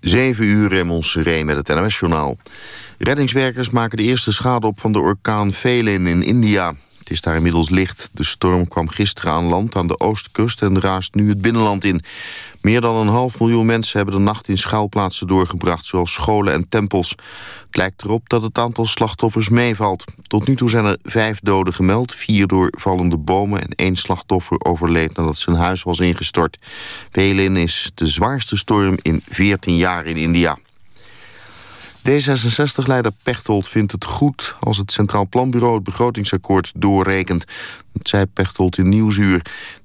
7 uur in Montserrat met het NOS-journaal. Reddingswerkers maken de eerste schade op van de orkaan Felin in India. Het is daar inmiddels licht. De storm kwam gisteren aan land aan de oostkust en raast nu het binnenland in. Meer dan een half miljoen mensen hebben de nacht in schuilplaatsen doorgebracht... zoals scholen en tempels. Het lijkt erop dat het aantal slachtoffers meevalt. Tot nu toe zijn er vijf doden gemeld, vier door vallende bomen... en één slachtoffer overleed nadat zijn huis was ingestort. Velin is de zwaarste storm in 14 jaar in India. D66-leider Pechtold vindt het goed als het Centraal Planbureau het begrotingsakkoord doorrekent. Dat zei Pechtold in Nieuwsuur.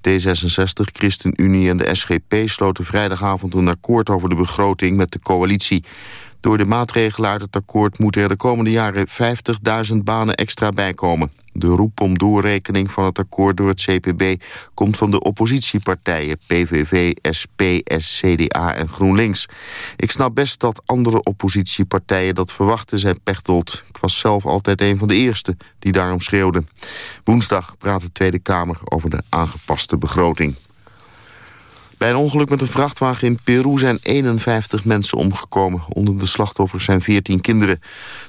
D66, ChristenUnie en de SGP sloten vrijdagavond een akkoord over de begroting met de coalitie. Door de maatregelen uit het akkoord moeten er de komende jaren 50.000 banen extra bijkomen. De roep om doorrekening van het akkoord door het CPB komt van de oppositiepartijen PVV, SP, SCDA en GroenLinks. Ik snap best dat andere oppositiepartijen dat verwachten, zei Pechtold. Ik was zelf altijd een van de eerste die daarom schreeuwden. Woensdag praat de Tweede Kamer over de aangepaste begroting. Bij een ongeluk met een vrachtwagen in Peru zijn 51 mensen omgekomen. Onder de slachtoffers zijn 14 kinderen.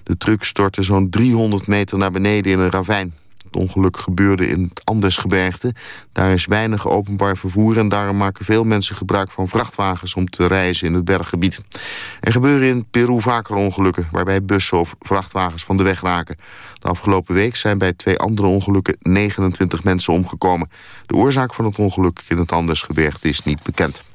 De truck stortte zo'n 300 meter naar beneden in een ravijn. Het ongeluk gebeurde in het Andesgebergte. Daar is weinig openbaar vervoer en daarom maken veel mensen gebruik van vrachtwagens om te reizen in het berggebied. Er gebeuren in Peru vaker ongelukken waarbij bussen of vrachtwagens van de weg raken. De afgelopen week zijn bij twee andere ongelukken 29 mensen omgekomen. De oorzaak van het ongeluk in het Andesgebergte is niet bekend.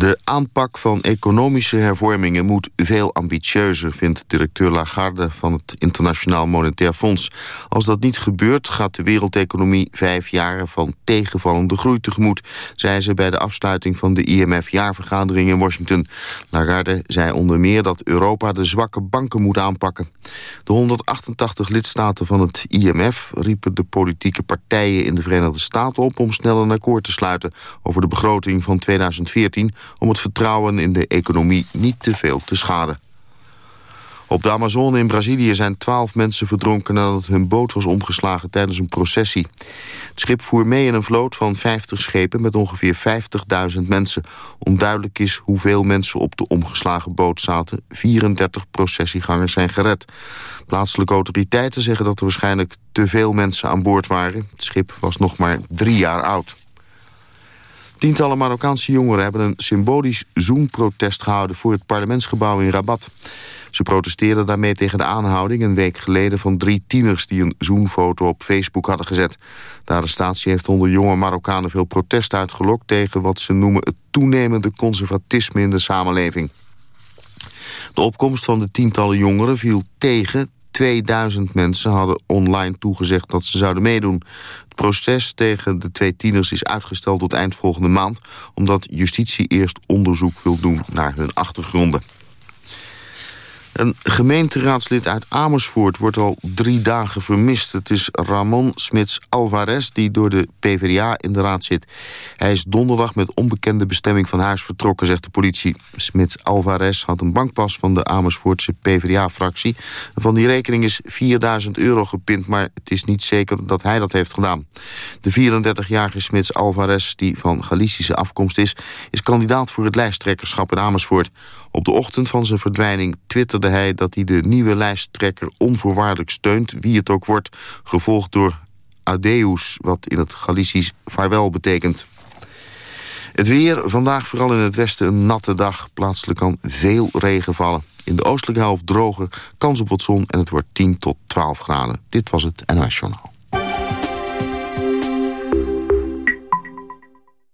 De aanpak van economische hervormingen moet veel ambitieuzer... vindt directeur Lagarde van het Internationaal Monetair Fonds. Als dat niet gebeurt, gaat de wereldeconomie vijf jaren... van tegenvallende groei tegemoet... zei ze bij de afsluiting van de IMF-jaarvergadering in Washington. Lagarde zei onder meer dat Europa de zwakke banken moet aanpakken. De 188 lidstaten van het IMF riepen de politieke partijen... in de Verenigde Staten op om snel een akkoord te sluiten... over de begroting van 2014 om het vertrouwen in de economie niet te veel te schaden. Op de Amazone in Brazilië zijn twaalf mensen verdronken... nadat hun boot was omgeslagen tijdens een processie. Het schip voer mee in een vloot van 50 schepen met ongeveer 50.000 mensen. Onduidelijk is hoeveel mensen op de omgeslagen boot zaten. 34 processiegangers zijn gered. Plaatselijke autoriteiten zeggen dat er waarschijnlijk te veel mensen aan boord waren. Het schip was nog maar drie jaar oud. Tientallen Marokkaanse jongeren hebben een symbolisch zoomprotest gehouden voor het parlementsgebouw in Rabat. Ze protesteerden daarmee tegen de aanhouding een week geleden van drie tieners die een zoomfoto op Facebook hadden gezet. De arrestatie heeft onder jonge Marokkanen veel protest uitgelokt tegen wat ze noemen het toenemende conservatisme in de samenleving. De opkomst van de tientallen jongeren viel tegen 2000 mensen hadden online toegezegd dat ze zouden meedoen. Het proces tegen de twee tieners is uitgesteld tot eind volgende maand... omdat justitie eerst onderzoek wil doen naar hun achtergronden. Een gemeenteraadslid uit Amersfoort wordt al drie dagen vermist. Het is Ramon Smits Alvarez die door de PvdA in de raad zit. Hij is donderdag met onbekende bestemming van huis vertrokken, zegt de politie. Smits Alvarez had een bankpas van de Amersfoortse PvdA-fractie. Van die rekening is 4000 euro gepind, maar het is niet zeker dat hij dat heeft gedaan. De 34-jarige Smits Alvarez, die van Galicische afkomst is... is kandidaat voor het lijsttrekkerschap in Amersfoort. Op de ochtend van zijn verdwijning twitterde dat hij de nieuwe lijsttrekker onvoorwaardelijk steunt, wie het ook wordt, gevolgd door Adeus, wat in het Galicisch vaarwel betekent. Het weer, vandaag vooral in het westen een natte dag. Plaatselijk kan veel regen vallen. In de oostelijke helft droger, kans op wat zon en het wordt 10 tot 12 graden. Dit was het NOS Journaal.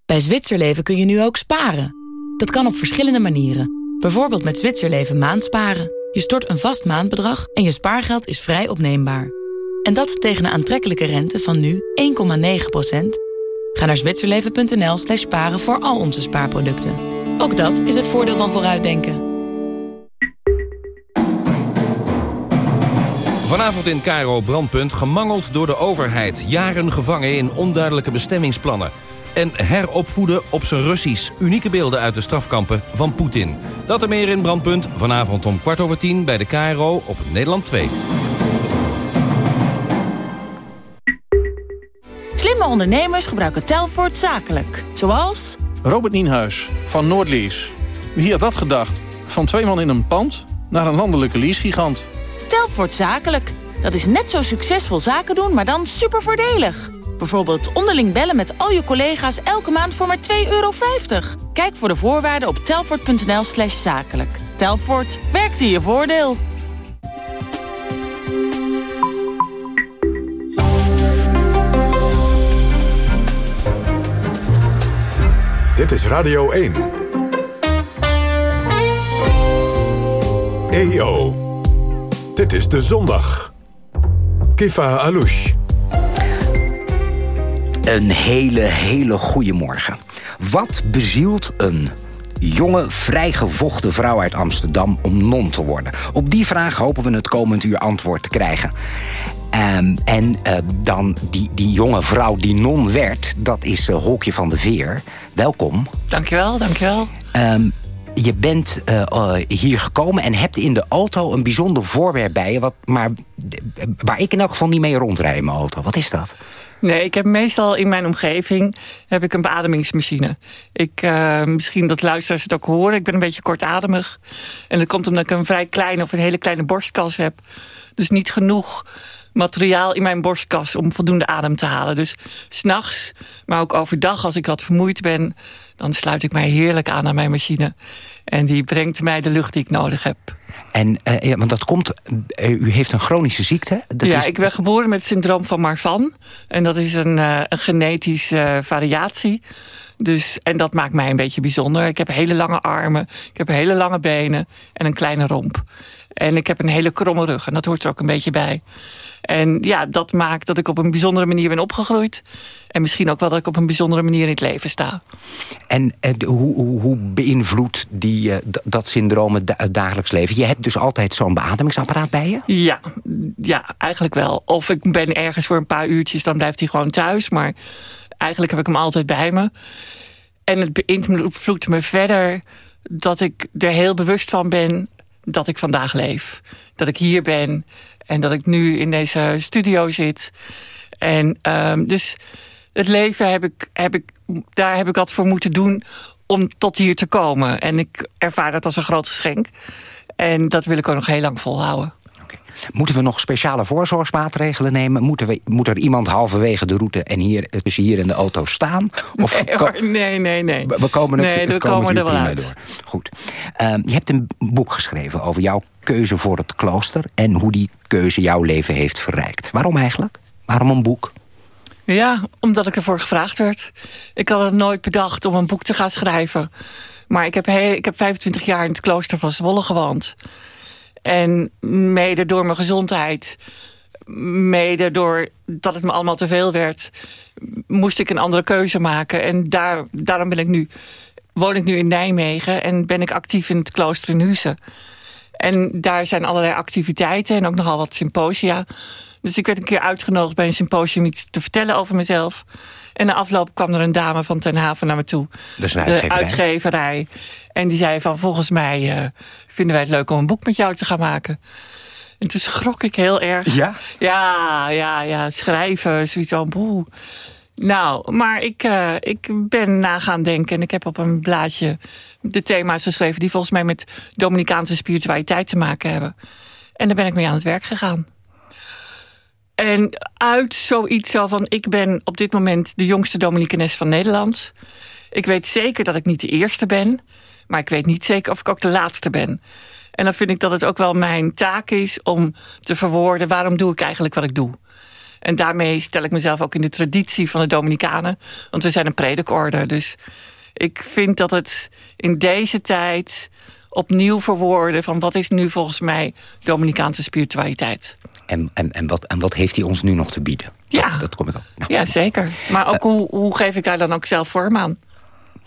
Bij Zwitserleven kun je nu ook sparen. Dat kan op verschillende manieren. Bijvoorbeeld met Zwitserleven maandsparen. Je stort een vast maandbedrag en je spaargeld is vrij opneembaar. En dat tegen een aantrekkelijke rente van nu 1,9%. Ga naar zwitserleven.nl slash sparen voor al onze spaarproducten. Ook dat is het voordeel van vooruitdenken. Vanavond in Cairo Brandpunt gemangeld door de overheid. Jaren gevangen in onduidelijke bestemmingsplannen en heropvoeden op zijn Russisch. Unieke beelden uit de strafkampen van Poetin. Dat er meer in Brandpunt vanavond om kwart over tien bij de KRO op Nederland 2. Slimme ondernemers gebruiken Telfort zakelijk. Zoals... Robert Nienhuis van Noordlease. Wie had dat gedacht? Van twee man in een pand naar een landelijke leasegigant. Telfort Zakelijk. Dat is net zo succesvol zaken doen, maar dan super voordelig. Bijvoorbeeld onderling bellen met al je collega's elke maand voor maar 2,50 euro. Kijk voor de voorwaarden op telfort.nl slash zakelijk. Telfort, werkt in je voordeel. Dit is Radio 1. EO. Dit is de zondag. Kifa Alouche. Een hele, hele goede morgen. Wat bezielt een jonge, vrijgevochten vrouw uit Amsterdam om non te worden? Op die vraag hopen we het komend uur antwoord te krijgen. Um, en uh, dan die, die jonge vrouw die non werd, dat is uh, Holkje van de Veer. Welkom. Dankjewel, dankjewel. Um, je bent uh, hier gekomen en hebt in de auto een bijzonder voorwerp bij je... Wat, maar, waar ik in elk geval niet mee rondrijd in mijn auto. Wat is dat? Nee, ik heb meestal in mijn omgeving heb ik een beademingsmachine. Ik, uh, misschien dat luisteraars het ook horen. Ik ben een beetje kortademig. En dat komt omdat ik een vrij kleine of een hele kleine borstkas heb. Dus niet genoeg materiaal in mijn borstkas om voldoende adem te halen. Dus s'nachts, maar ook overdag als ik wat vermoeid ben... dan sluit ik mij heerlijk aan aan mijn machine. En die brengt mij de lucht die ik nodig heb. En uh, ja, want dat komt, uh, u heeft een chronische ziekte? Dat ja, is... ik ben geboren met het syndroom van Marfan. En dat is een, uh, een genetische variatie. Dus, en dat maakt mij een beetje bijzonder. Ik heb hele lange armen, ik heb hele lange benen en een kleine romp. En ik heb een hele kromme rug en dat hoort er ook een beetje bij. En ja, dat maakt dat ik op een bijzondere manier ben opgegroeid. En misschien ook wel dat ik op een bijzondere manier in het leven sta. En uh, hoe, hoe, hoe, beïnvloedt die, uh, dat syndroom het, da dagelijks leven? Je hebt dus altijd zo'n beademingsapparaat bij je? Ja, ja, eigenlijk wel. Of ik ben ergens voor een paar uurtjes, dan blijft hij gewoon thuis. Maar eigenlijk heb ik hem altijd bij me. En het beïnvloedt me verder dat ik er heel bewust van ben dat ik vandaag leef. Dat ik hier ben en dat ik nu in deze studio zit. En um, dus het leven heb ik, heb ik, daar heb ik wat voor moeten doen om tot hier te komen. En ik ervaar dat als een groot geschenk. En dat wil ik ook nog heel lang volhouden. Okay. Moeten we nog speciale voorzorgsmaatregelen nemen? Moeten we, moet er iemand halverwege de route en hier, tussen hier in de auto staan? Of nee, hoor, nee, nee, nee. We komen het, nee, het we komen er wel uit. door. Goed. Um, je hebt een boek geschreven over jouw keuze voor het klooster... en hoe die keuze jouw leven heeft verrijkt. Waarom eigenlijk? Waarom een boek? Ja, omdat ik ervoor gevraagd werd. Ik had het nooit bedacht om een boek te gaan schrijven. Maar ik heb, ik heb 25 jaar in het klooster van Zwolle gewoond. En mede door mijn gezondheid, mede door dat het me allemaal te veel werd... moest ik een andere keuze maken. En daar, daarom ben ik nu, woon ik nu in Nijmegen en ben ik actief in het klooster in Huizen. En daar zijn allerlei activiteiten en ook nogal wat symposia. Dus ik werd een keer uitgenodigd bij een symposium iets te vertellen over mezelf. En na afloop kwam er een dame van Ten Haven naar me toe. Dus een de uitgeverij. uitgeverij. En die zei van volgens mij uh, vinden wij het leuk om een boek met jou te gaan maken. En toen schrok ik heel erg. Ja? Ja, ja, ja. Schrijven, zoiets van boe. Nou, maar ik, uh, ik ben na gaan denken en ik heb op een blaadje de thema's geschreven die volgens mij met Dominicaanse spiritualiteit te maken hebben. En daar ben ik mee aan het werk gegaan. En uit zoiets zo van, ik ben op dit moment de jongste Dominicanes van Nederland. Ik weet zeker dat ik niet de eerste ben, maar ik weet niet zeker of ik ook de laatste ben. En dan vind ik dat het ook wel mijn taak is om te verwoorden waarom doe ik eigenlijk wat ik doe. En daarmee stel ik mezelf ook in de traditie van de Dominicanen. Want we zijn een predikorde. Dus ik vind dat het in deze tijd opnieuw verwoorden... van wat is nu volgens mij Dominicaanse spiritualiteit. En, en, en, wat, en wat heeft hij ons nu nog te bieden? Ja, dat, dat kom ik ook. Nou, ja zeker. Maar ook uh, hoe, hoe geef ik daar dan ook zelf vorm aan?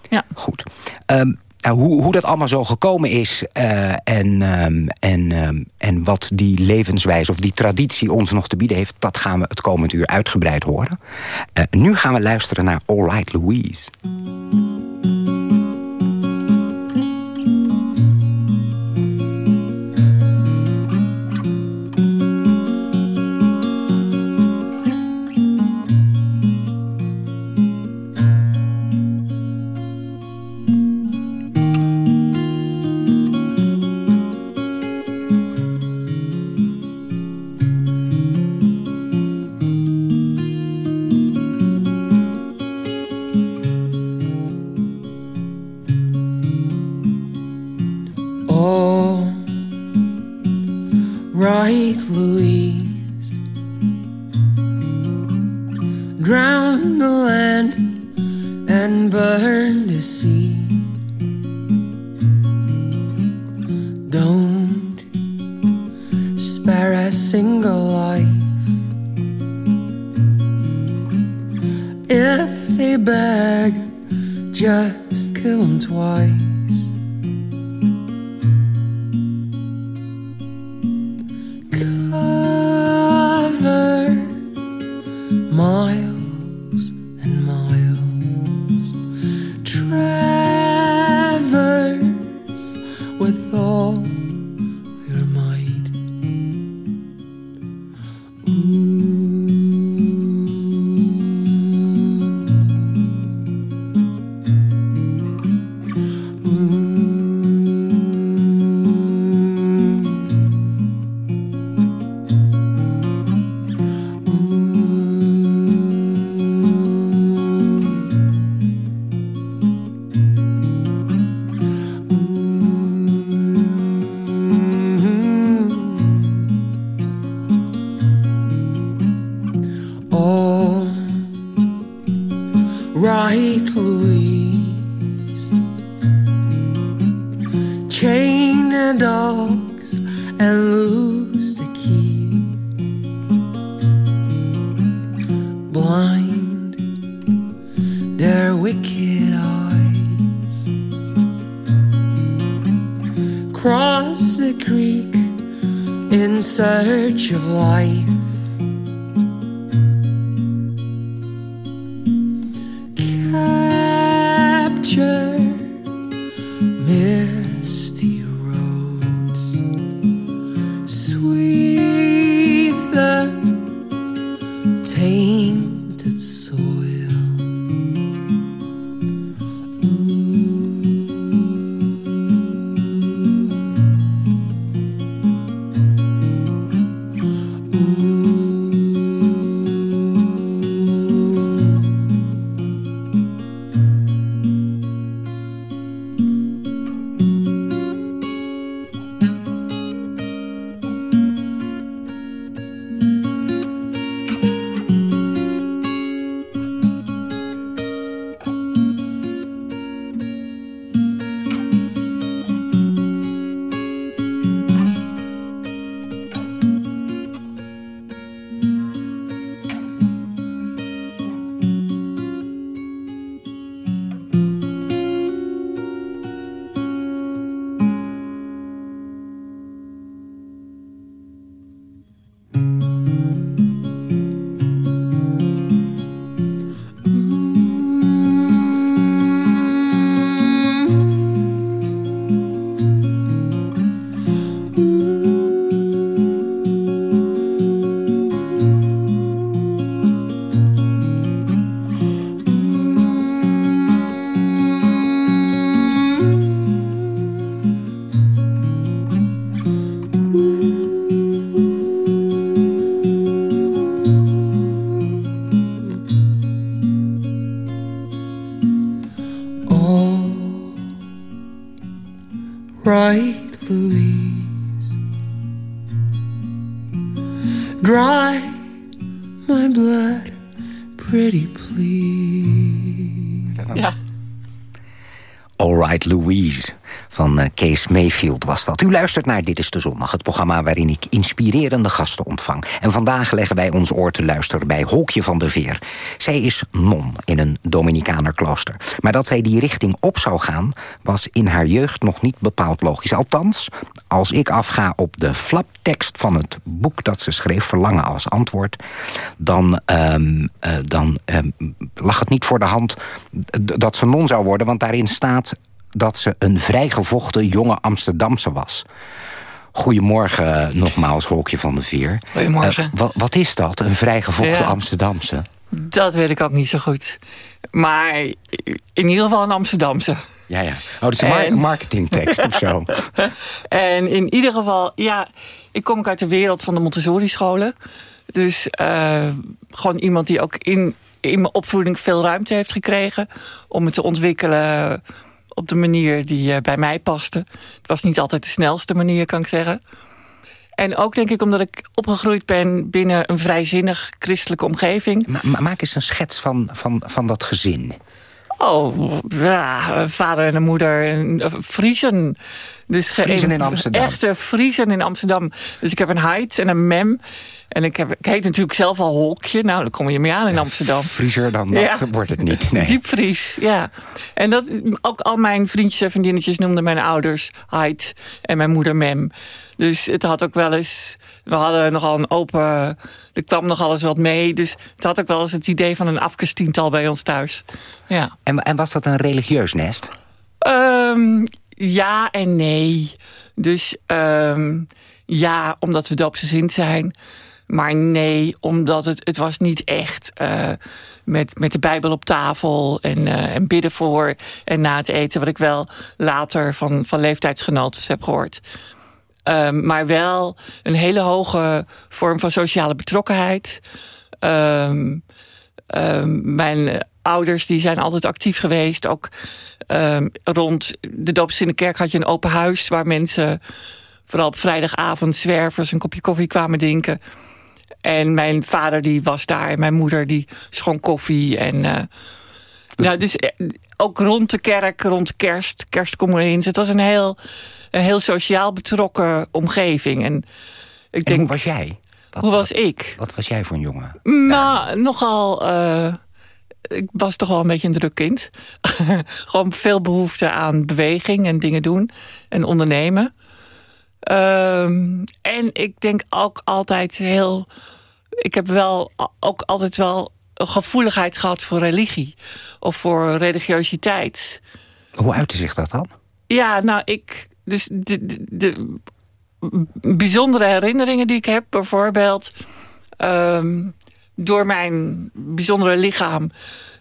Ja. Goed. Um, nou, hoe, hoe dat allemaal zo gekomen is uh, en, um, en, um, en wat die levenswijze of die traditie ons nog te bieden heeft... dat gaan we het komend uur uitgebreid horen. Uh, nu gaan we luisteren naar All Right Louise. U luistert naar Dit is de Zondag, het programma waarin ik inspirerende gasten ontvang. En vandaag leggen wij ons oor te luisteren bij Holkje van der Veer. Zij is non in een Dominicanerklooster. Maar dat zij die richting op zou gaan, was in haar jeugd nog niet bepaald logisch. Althans, als ik afga op de flaptekst van het boek dat ze schreef, Verlangen als antwoord, dan, ehm, eh, dan ehm, lag het niet voor de hand dat ze non zou worden, want daarin staat dat ze een vrijgevochten jonge Amsterdamse was. Goedemorgen eh, nogmaals, Holkje van de Veer. Goedemorgen. Eh, wat, wat is dat, een vrijgevochten Ja. Amsterdamse? Dat weet ik ook niet zo goed. Maar in ieder geval een Amsterdamse. Ja, ja. Oh, dat is een mar- En- marketingtekst of zo. En in ieder geval, ja, ik kom ook uit de wereld van de Montessori-scholen. Dus eh, gewoon iemand die ook in, in mijn opvoeding veel ruimte heeft gekregen... om het te ontwikkelen op de manier die eh, bij mij paste. Het was niet altijd de snelste manier, kan ik zeggen. En ook denk ik omdat ik opgegroeid ben binnen een vrijzinnig christelijke omgeving. Ma maak eens een schets van, van, van dat gezin. Oh, ja, vader en een moeder. En, Friesen. Dus Friesen in Amsterdam. Echte Friesen in Amsterdam. Dus ik heb een heid en een mem. En ik, heb, ik heet natuurlijk zelf al Holkje. Nou, dan kom je mee aan in Amsterdam. Frieser dan dat ja. wordt het niet. Nee. Diepvries, ja. En dat, ook al mijn vriendjes en vriendinnetjes noemden mijn ouders Heid en mijn moeder Mem. Dus het had ook wel eens... We hadden nogal een open... Er kwam nogal eens wat mee. Dus het had ook wel eens het idee van een afkestiental bij ons thuis. Ja. En, en was dat een religieus nest? Um, ja en nee. Dus um, ja, omdat we doopsgezind zijn... Maar nee, omdat het, het was niet echt uh, met, met de Bijbel op tafel en, uh, en bidden voor en na het eten. Wat ik wel later van, van leeftijdsgenoten heb gehoord. Um, maar wel een hele hoge vorm van sociale betrokkenheid. Um, um, mijn ouders die zijn altijd actief geweest. Ook rond de doopsels in de kerk had je een open huis... waar mensen vooral op vrijdagavond zwervers een kopje koffie kwamen drinken... En mijn vader die was daar en mijn moeder die schonk koffie. En, uh, nou, dus ook rond de kerk, rond kerst, kerstcommunes. Het was een heel, een heel sociaal betrokken omgeving. En, ik en denk, hoe was jij? Wat, hoe was wat, ik? Wat was jij voor een jongen? Nou, ja. nogal... Uh, ik was toch wel een beetje een druk kind. Gewoon veel behoefte aan beweging en dingen doen. En ondernemen. Um, en ik denk ook altijd heel... Ik heb wel ook altijd wel een gevoeligheid gehad voor religie. Of voor religiositeit. Hoe uitte zich dat dan? Ja, nou, ik... Dus de, de, de bijzondere herinneringen die ik heb, bijvoorbeeld... Um, door mijn bijzondere lichaam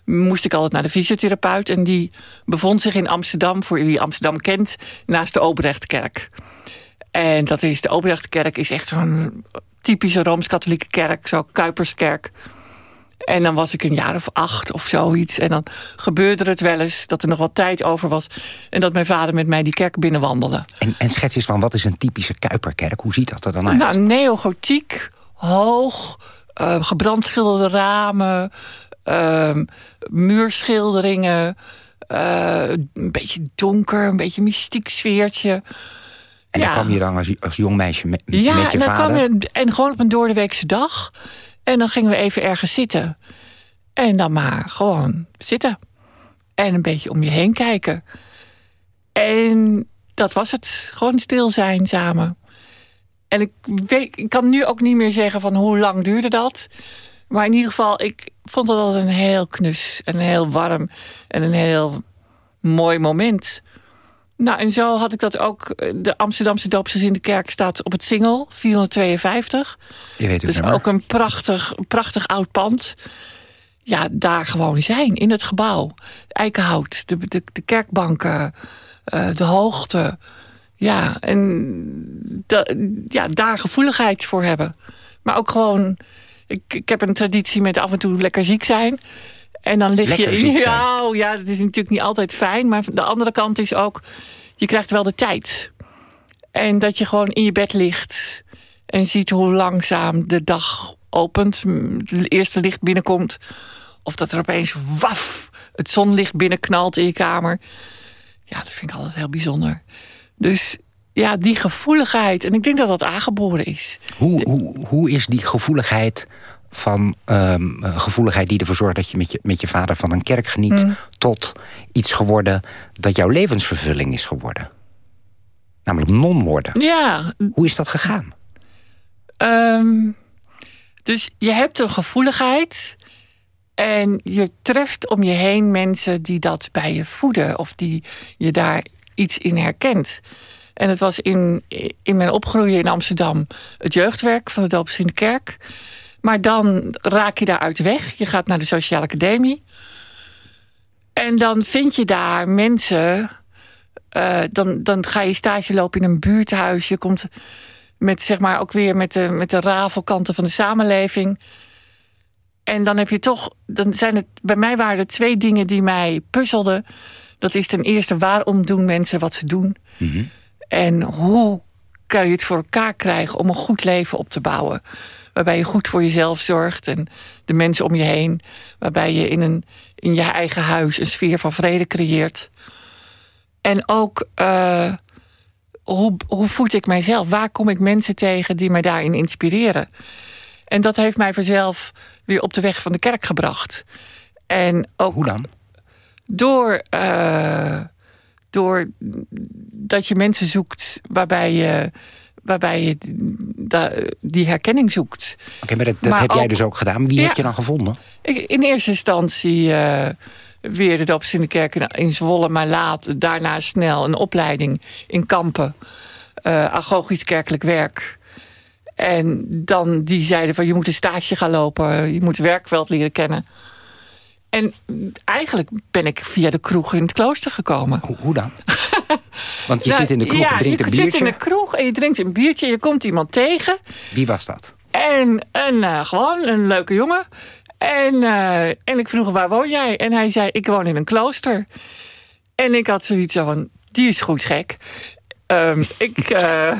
moest ik altijd naar de fysiotherapeut. En die bevond zich in Amsterdam, voor wie Amsterdam kent, naast de Obrechtkerk. En dat is, de Oprechtkerk is echt zo'n typische Rooms-Katholieke kerk. Zo Kuiperskerk. En dan was ik een jaar of acht of zoiets. En dan gebeurde het wel eens dat er nog wat tijd over was. En dat mijn vader met mij die kerk binnenwandelde. En, en schets eens van, wat is een typische Kuiperkerk? Hoe ziet dat er dan uit? Nou, neogotiek, hoog, uh, gebrandschilderde ramen... Uh, muurschilderingen... Uh, een beetje donker, een beetje mystiek sfeertje... En ja. dan kwam je dan als, als jong meisje met, ja, met je en vader? Je, en gewoon op een doordeweekse dag. En dan gingen we even ergens zitten. En dan maar gewoon zitten. En een beetje om je heen kijken. En dat was het. Gewoon stil zijn samen. En ik, weet, ik kan nu ook niet meer zeggen van hoe lang duurde dat. Maar in ieder geval, ik vond dat altijd een heel knus. En heel warm. En een heel mooi moment. Nou, en zo had ik dat ook. De Amsterdamse doopsels in de kerk staat op het Singel, 452. Je weet het dus nummer. ook een prachtig, prachtig oud pand. Ja, daar gewoon zijn, in het gebouw. Eikenhout, de, de, de kerkbanken, uh, de hoogte. Ja, en da, ja, daar gevoeligheid voor hebben. Maar ook gewoon... Ik, ik heb een traditie met af en toe lekker ziek zijn... En dan lig Lekker je. Ja, ja, dat is natuurlijk niet altijd fijn. Maar de andere kant is ook, je krijgt wel de tijd. En dat je gewoon in je bed ligt. En ziet hoe langzaam de dag opent. Het eerste licht binnenkomt. Of dat er opeens waf, het zonlicht binnenknalt in je kamer. Ja, dat vind ik altijd heel bijzonder. Dus ja, die gevoeligheid. En ik denk dat dat aangeboren is. Hoe, hoe, hoe is die gevoeligheid van um, gevoeligheid die ervoor zorgt dat je met, je met je vader van een kerk geniet... Mm. tot iets geworden dat jouw levensvervulling is geworden? Namelijk non worden. Ja. Hoe is dat gegaan? Um, dus je hebt een gevoeligheid... en je treft om je heen mensen die dat bij je voeden... of die je daar iets in herkent... En het was in, in mijn opgroeien in Amsterdam het jeugdwerk van de Doopers in de Kerk. Maar dan raak je daaruit weg. Je gaat naar de Sociale Academie. En dan vind je daar mensen... Uh, dan, dan ga je stage lopen in een buurthuis. Je komt met, zeg maar, ook weer met de, met de rafelkanten van de samenleving. En dan heb je toch... Dan zijn het, bij mij waren er twee dingen die mij puzzelden. Dat is ten eerste, waarom doen mensen wat ze doen? Mm -hmm. En hoe kan je het voor elkaar krijgen om een goed leven op te bouwen. Waarbij je goed voor jezelf zorgt en de mensen om je heen. Waarbij je in, een, in je eigen huis een sfeer van vrede creëert. En ook uh, hoe, hoe voed ik mijzelf? Waar kom ik mensen tegen die mij daarin inspireren? En dat heeft mij vanzelf weer op de weg van de kerk gebracht. En ook Hoe dan? Door, uh, door dat je mensen zoekt waarbij je, waarbij je die herkenning zoekt. Oké, okay, maar dat, dat maar heb ook, jij dus ook gedaan. Wie ja, heb je dan gevonden? In eerste instantie uh, weer de Dops in de kerk in Zwolle, maar laat daarna snel een opleiding in Kampen. Uh, agogisch kerkelijk werk. En dan die zeiden van je moet een stage gaan lopen, je moet het werkveld leren kennen. En eigenlijk ben ik via de kroeg in het klooster gekomen. Hoe, hoe dan? Want je nou, zit in de kroeg ja, en drinkt een biertje. je zit in de kroeg en je drinkt een biertje. Je komt iemand tegen. Wie was dat? En, en uh, gewoon een leuke jongen. En, uh, en ik vroeg, waar woon jij? En hij zei, ik woon in een klooster. En ik had zoiets van, die is goed gek. Um, ik, uh,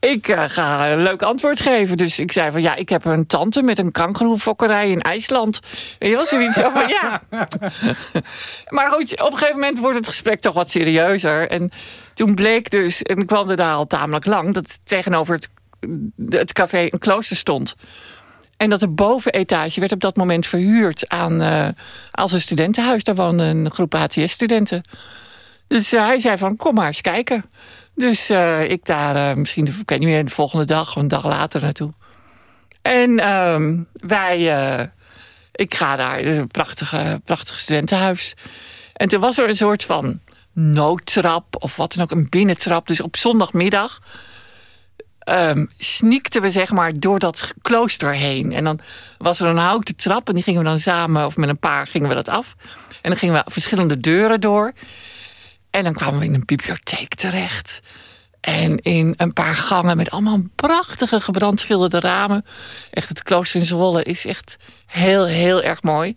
ik uh, ga een leuk antwoord geven. Dus ik zei van ja, ik heb een tante met een kangeroefokkerij in IJsland. Je wel, zoiets van ja. maar goed, op een gegeven moment wordt het gesprek toch wat serieuzer. En toen bleek dus, en ik woonde daar al tamelijk lang... dat tegenover het, het café een klooster stond. En dat de bovenetage werd op dat moment verhuurd aan uh, als een studentenhuis. Daar woonde een groep ATS-studenten. Dus uh, hij zei van, kom maar eens kijken. Dus uh, ik daar uh, misschien, ik weet niet meer, de volgende dag of een dag later naartoe. En um, wij, uh, ik ga daar, het is een prachtige, prachtig studentenhuis. En toen was er een soort van noodtrap of wat dan ook, een binnentrap. Dus op zondagmiddag um, we zeg maar door dat klooster heen. En dan was er een houten trap en die gingen we dan samen, of met een paar gingen we dat af. En dan gingen we verschillende deuren door. En dan kwamen we in een bibliotheek terecht. En in een paar gangen met allemaal prachtige gebrandschilderde ramen. Echt, het klooster in Zwolle is echt heel, heel erg mooi.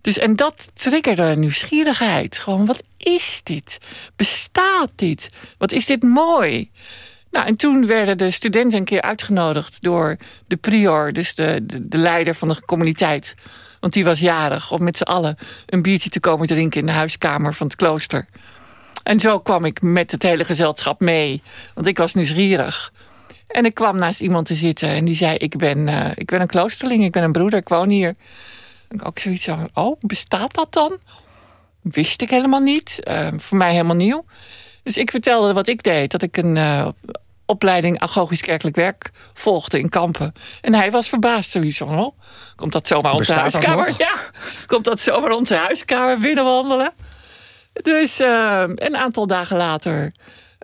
Dus, en dat triggerde nieuwsgierigheid. Gewoon, wat is dit? Bestaat dit? Wat is dit mooi? Nou, en toen werden de studenten een keer uitgenodigd door de prior, dus de, de, de leider van de communiteit. Want die was jarig om met z'n allen een biertje te komen drinken in de huiskamer van het klooster. En zo kwam ik met het hele gezelschap mee. Want ik was nieuwsgierig. En ik kwam naast iemand te zitten en die zei... ik ben, uh, ik ben een kloosterling, ik ben een broeder, ik woon hier. En ik ook zoiets van, oh, bestaat dat dan? Wist ik helemaal niet. Uh, voor mij helemaal nieuw. Dus ik vertelde wat ik deed. Dat ik een uh, opleiding agogisch kerkelijk werk volgde in Kampen. En hij was verbaasd. Zoiets van, oh, komt dat zomaar onze huiskamer? Ja, komt dat zomaar onze huiskamer binnenwandelen? Dus uh, een aantal dagen later...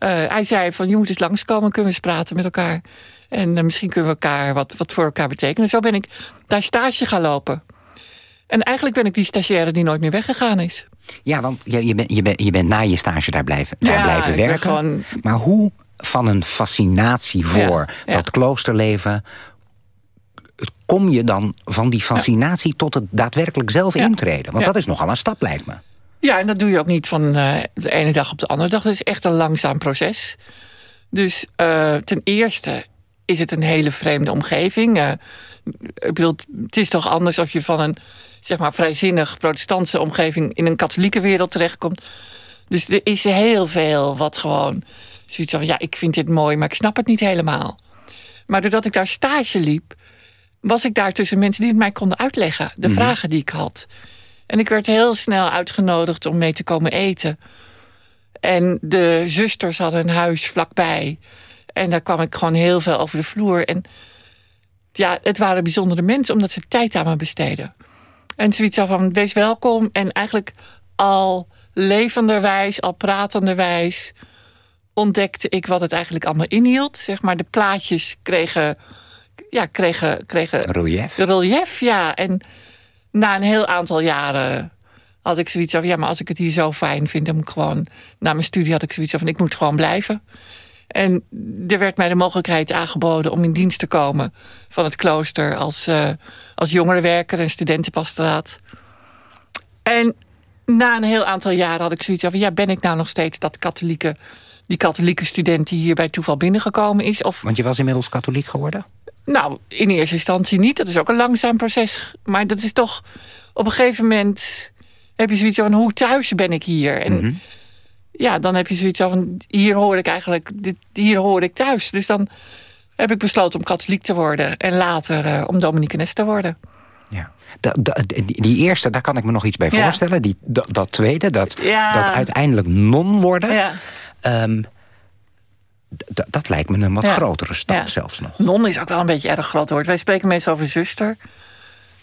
Uh, hij zei van, je moet eens langskomen, kunnen we eens praten met elkaar. En uh, misschien kunnen we elkaar wat, wat voor elkaar betekenen. Zo ben ik daar stage gaan lopen. En eigenlijk ben ik die stagiaire die nooit meer weggegaan is. Ja, want je, je, bent, je, bent, je bent na je stage daar blijven, daar ja, blijven werken. Gewoon... Maar hoe van een fascinatie voor ja, dat kloosterleven... kom je dan van die fascinatie tot het daadwerkelijk zelf intreden? Want dat is nogal een stap, lijkt me. Ja, en dat doe je ook niet van uh, de ene dag op de andere dag. Het is echt een langzaam proces. Dus uh, ten eerste is het een hele vreemde omgeving. Uh, ik bedoel, het is toch anders of je van een zeg maar, vrijzinnig protestantse omgeving... in een katholieke wereld terechtkomt. Dus er is heel veel wat gewoon... zoiets van, ja, ik vind dit mooi, maar ik snap het niet helemaal. Maar doordat ik daar stage liep... was ik daar tussen mensen die het mij konden uitleggen. De mm -hmm. vragen die ik had... En ik werd heel snel uitgenodigd om mee te komen eten. En de zusters hadden een huis vlakbij. En daar kwam ik gewoon heel veel over de vloer. En ja, het waren bijzondere mensen omdat ze tijd aan me besteden. En zoiets van, wees welkom. En eigenlijk al levenderwijs, al pratenderwijs... ontdekte ik wat het eigenlijk allemaal inhield. Zeg maar, de plaatjes kregen... Ja, kregen... kregen relief. Relief, ja. En na een heel aantal jaren had ik zoiets van... ja, maar als ik het hier zo fijn vind... dan moet ik gewoon... na mijn studie had ik zoiets van... ik moet gewoon blijven. En er werd mij de mogelijkheid aangeboden om in dienst te komen... van het klooster als, uh, als jongerenwerker en studentenpastoraat. En na een heel aantal jaren had ik zoiets van... ja, ben ik nou nog steeds dat katholieke die katholieke student die hier bij toeval binnengekomen is. Of, Want je was inmiddels katholiek geworden? Nou, in eerste instantie niet. Dat is ook een langzaam proces. Maar dat is toch... Op een gegeven moment heb je zoiets van... hoe thuis ben ik hier? En Mhm. ja, dan heb je zoiets van... hier hoor ik eigenlijk... Dit, hier hoor ik thuis. Dus dan heb ik besloten om katholiek te worden. En later eh, om Dominicanes te worden. Ja. Da- da- die, eerste, daar kan ik me nog iets bij Ja. voorstellen. Die, dat, dat tweede, dat, Ja. dat uiteindelijk non worden... Ja. ehm, dat lijkt me een wat Ja. grotere stap Ja. zelfs nog. Non is ook wel een beetje erg groot woord. Wij spreken meestal over zuster.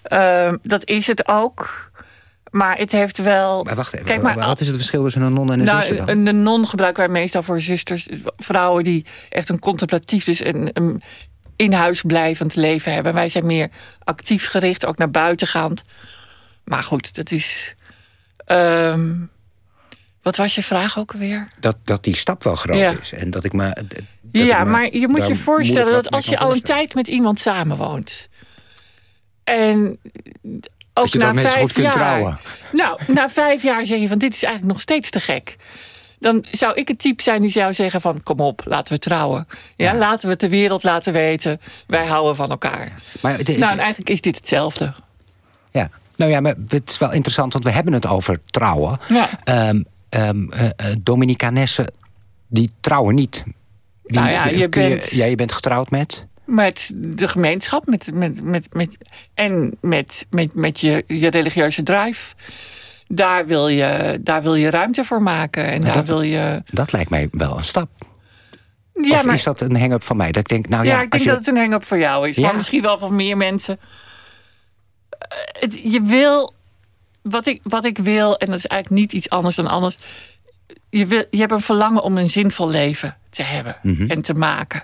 Ehm, dat is het ook. Maar het heeft wel... Maar wacht even, Kijk, maar wat is het verschil tussen een non en een nou, zuster dan? een, een non gebruiken wij meestal voor zusters. Vrouwen die echt een contemplatief, dus een, een in huis blijvend leven hebben. Wij zijn meer actief gericht, ook naar buiten gaand. Maar goed, dat is... ehm, wat was je vraag ook alweer? Dat, dat die stap wel groot Ja. is. En dat ik dat ja, ik maar je moet je voorstellen dat als je al een tijd met iemand samenwoont. En ook Dat je na vijf goed kunt jaar, trouwen. Nou, na vijf jaar zeg je van dit is eigenlijk nog steeds te gek. Dan zou ik het type zijn die zou zeggen van kom op, laten we trouwen. Ja, laten we het de wereld laten weten. Wij houden van elkaar. Maar de- nou, en eigenlijk is dit hetzelfde. Ja, nou ja, maar het is wel interessant, want we hebben het over trouwen. Ja. Ehm ehm eh, eh, Dominicanessen, die trouwen niet. Die, Nou ja, je bent- ja, je bent getrouwd met... Met de gemeenschap met, met, met, met, en met, met, met je, je religieuze drive. Daar wil, je, daar wil je ruimte voor maken. En daar dat- wil je. Dat lijkt mij wel een stap. Ja, of maar, is dat een hang-up van mij? Dat ik denk, nou ja, ja, ik denk je... dat het een hang-up voor jou is. Ja. Maar misschien wel van meer mensen. Eh, het- je wil. Wat ik, wat ik wil, en dat is eigenlijk niet iets anders dan anders. Je, wil, je hebt een verlangen om een zinvol leven te hebben Mhm. en te maken.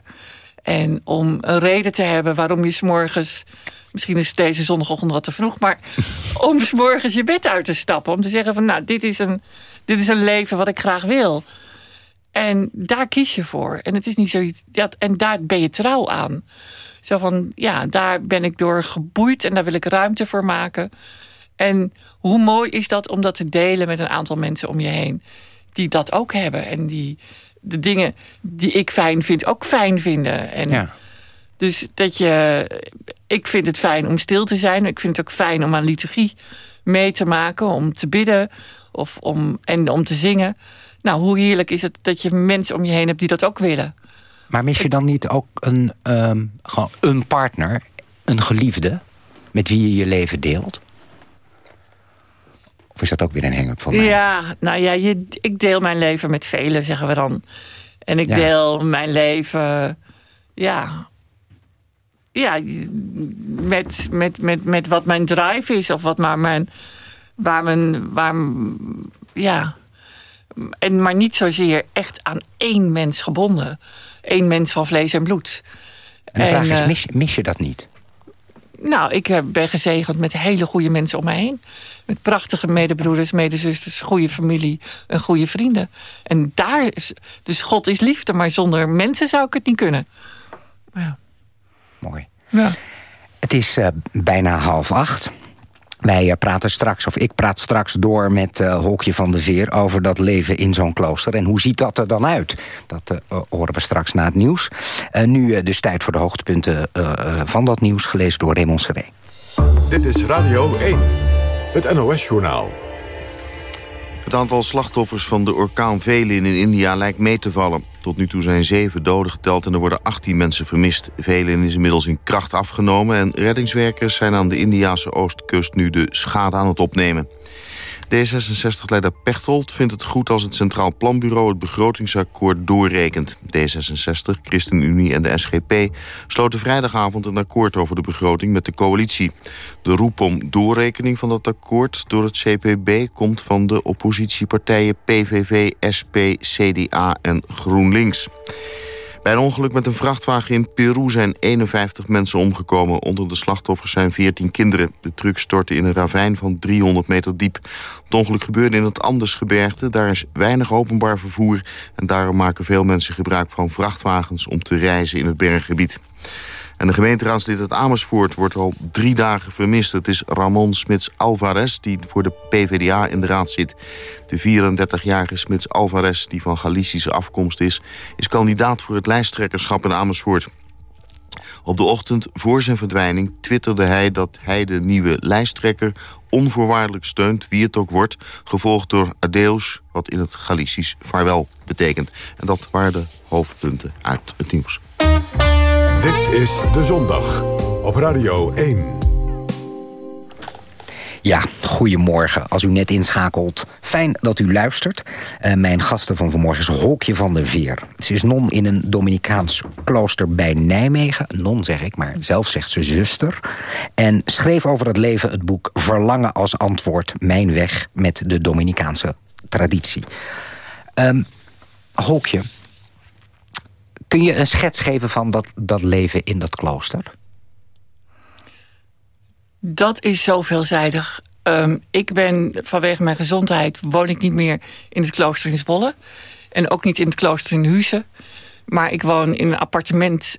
En om een reden te hebben waarom je s'morgens... Misschien is deze zondagochtend wat te vroeg, maar om s'morgens je bed uit te stappen. Om te zeggen van, nou, dit is, een, dit is een leven wat ik graag wil. En daar kies je voor. En het is niet zoiets. Ja, en daar ben je trouw aan. Zo van, ja, daar ben ik door geboeid en daar wil ik ruimte voor maken. En hoe mooi is dat om dat te delen met een aantal mensen om je heen. Die dat ook hebben. En die de dingen die ik fijn vind ook fijn vinden. En Ja. dus dat je. Ik vind het fijn om stil te zijn. Ik vind het ook fijn om aan liturgie mee te maken. Om te bidden. Of om, en om te zingen. Nou, hoe heerlijk is het dat je mensen om je heen hebt die dat ook willen. Maar mis je dan niet ook een, ehm, gewoon een partner, een geliefde... met wie je je leven deelt? Of is dat ook weer een hang-up van mij? Ja, nou ja, je, ik deel mijn leven met velen, zeggen we dan. En ik Ja. deel mijn leven, ja, ja met, met, met, met wat mijn drive is. Of wat maar mijn, waar mijn, waar, ja. En, maar niet zozeer echt aan één mens gebonden. Eén mens van vlees en bloed. En de vraag is, eh, mis, mis je dat niet? Nou, ik eh, ben gezegend met hele goede mensen om me heen. Met prachtige medebroeders, medezusters, goede familie en goede vrienden. En daar is, dus God is liefde, maar zonder mensen zou ik het niet kunnen. Ja. Mooi. Ja. Het is eh, bijna half acht. Wij eh, praten straks, of ik praat straks door met eh Holkje van de Veer... over dat leven in zo'n klooster. En hoe ziet dat er dan uit? Dat eh, horen we straks na het nieuws. Eh, nu dus tijd voor de hoogtepunten van dat nieuws... gelezen door Raymond Seré. Dit is Radio 1, het NOS-journaal. Het aantal slachtoffers van de orkaan Velin in India lijkt mee te vallen. Tot nu toe zijn zeven doden geteld en er worden 18 mensen vermist. Velin is inmiddels in kracht afgenomen... en reddingswerkers zijn aan de Indiase oostkust nu de schade aan het opnemen. D66-leider Pechtold vindt het goed als het Centraal Planbureau het begrotingsakkoord doorrekent. D66, ChristenUnie en de SGP sloten vrijdagavond een akkoord over de begroting met de coalitie. De roep om doorrekening van dat akkoord door het CPB komt van de oppositiepartijen PVV, SP, CDA en GroenLinks. Bij een ongeluk met een vrachtwagen in Peru zijn 51 mensen omgekomen. Onder de slachtoffers zijn 14 kinderen. De truck stortte in een ravijn van 300 meter diep. Het ongeluk gebeurde in het Andesgebergte. Daar is weinig openbaar vervoer. En daarom maken veel mensen gebruik van vrachtwagens om te reizen in het berggebied. En de gemeenteraadslid uit Amersfoort wordt al drie dagen vermist. Het is Ramon Smits Alvarez die voor de PvdA in de raad zit. De 34-jarige Smits Alvarez, die van Galicische afkomst is... is kandidaat voor het lijsttrekkerschap in Amersfoort. Op de ochtend voor zijn verdwijning twitterde hij dat hij de nieuwe lijsttrekker onvoorwaardelijk steunt, wie het ook wordt, gevolgd door adeus, wat in het Galicisch vaarwel betekent. En dat waren de hoofdpunten uit het nieuws. Dit is De Zondag op Radio 1. Ja, goedemorgen. Als u net inschakelt, fijn dat u luistert. Uh, mijn gasten van vanmorgen is Holkje van der Veer. Ze is non in een Dominicaans klooster bij Nijmegen. Non zeg ik, maar zelf zegt ze zuster. En schreef over het leven het boek Verlangen als antwoord... Mijn weg met de Dominicaanse traditie. Holkje, kun je een schets geven van dat, dat leven in dat klooster? Dat is zo veelzijdig. Um, ik ben vanwege mijn gezondheid woon ik niet meer in het klooster in Zwolle. En ook niet in het klooster in Huizen. Maar ik woon in een appartement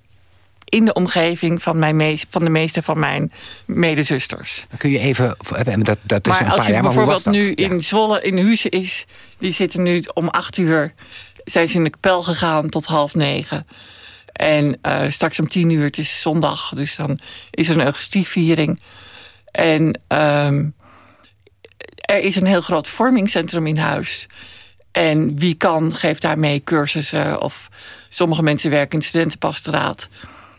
in de omgeving van, mijn meest, van de meeste van mijn medezusters. Dan kun je even... Dat, dat is maar een als paar je bijvoorbeeld nu in Zwolle in Huizen is... die zitten nu om acht uur... zijn ze in de kapel gegaan tot half negen... En uh, straks om tien uur, het is zondag, dus dan is er een Eucharistieviering. En um, er is een heel groot vormingscentrum in huis. En wie kan, geeft daarmee cursussen. Of sommige mensen werken in studentenpastoraat.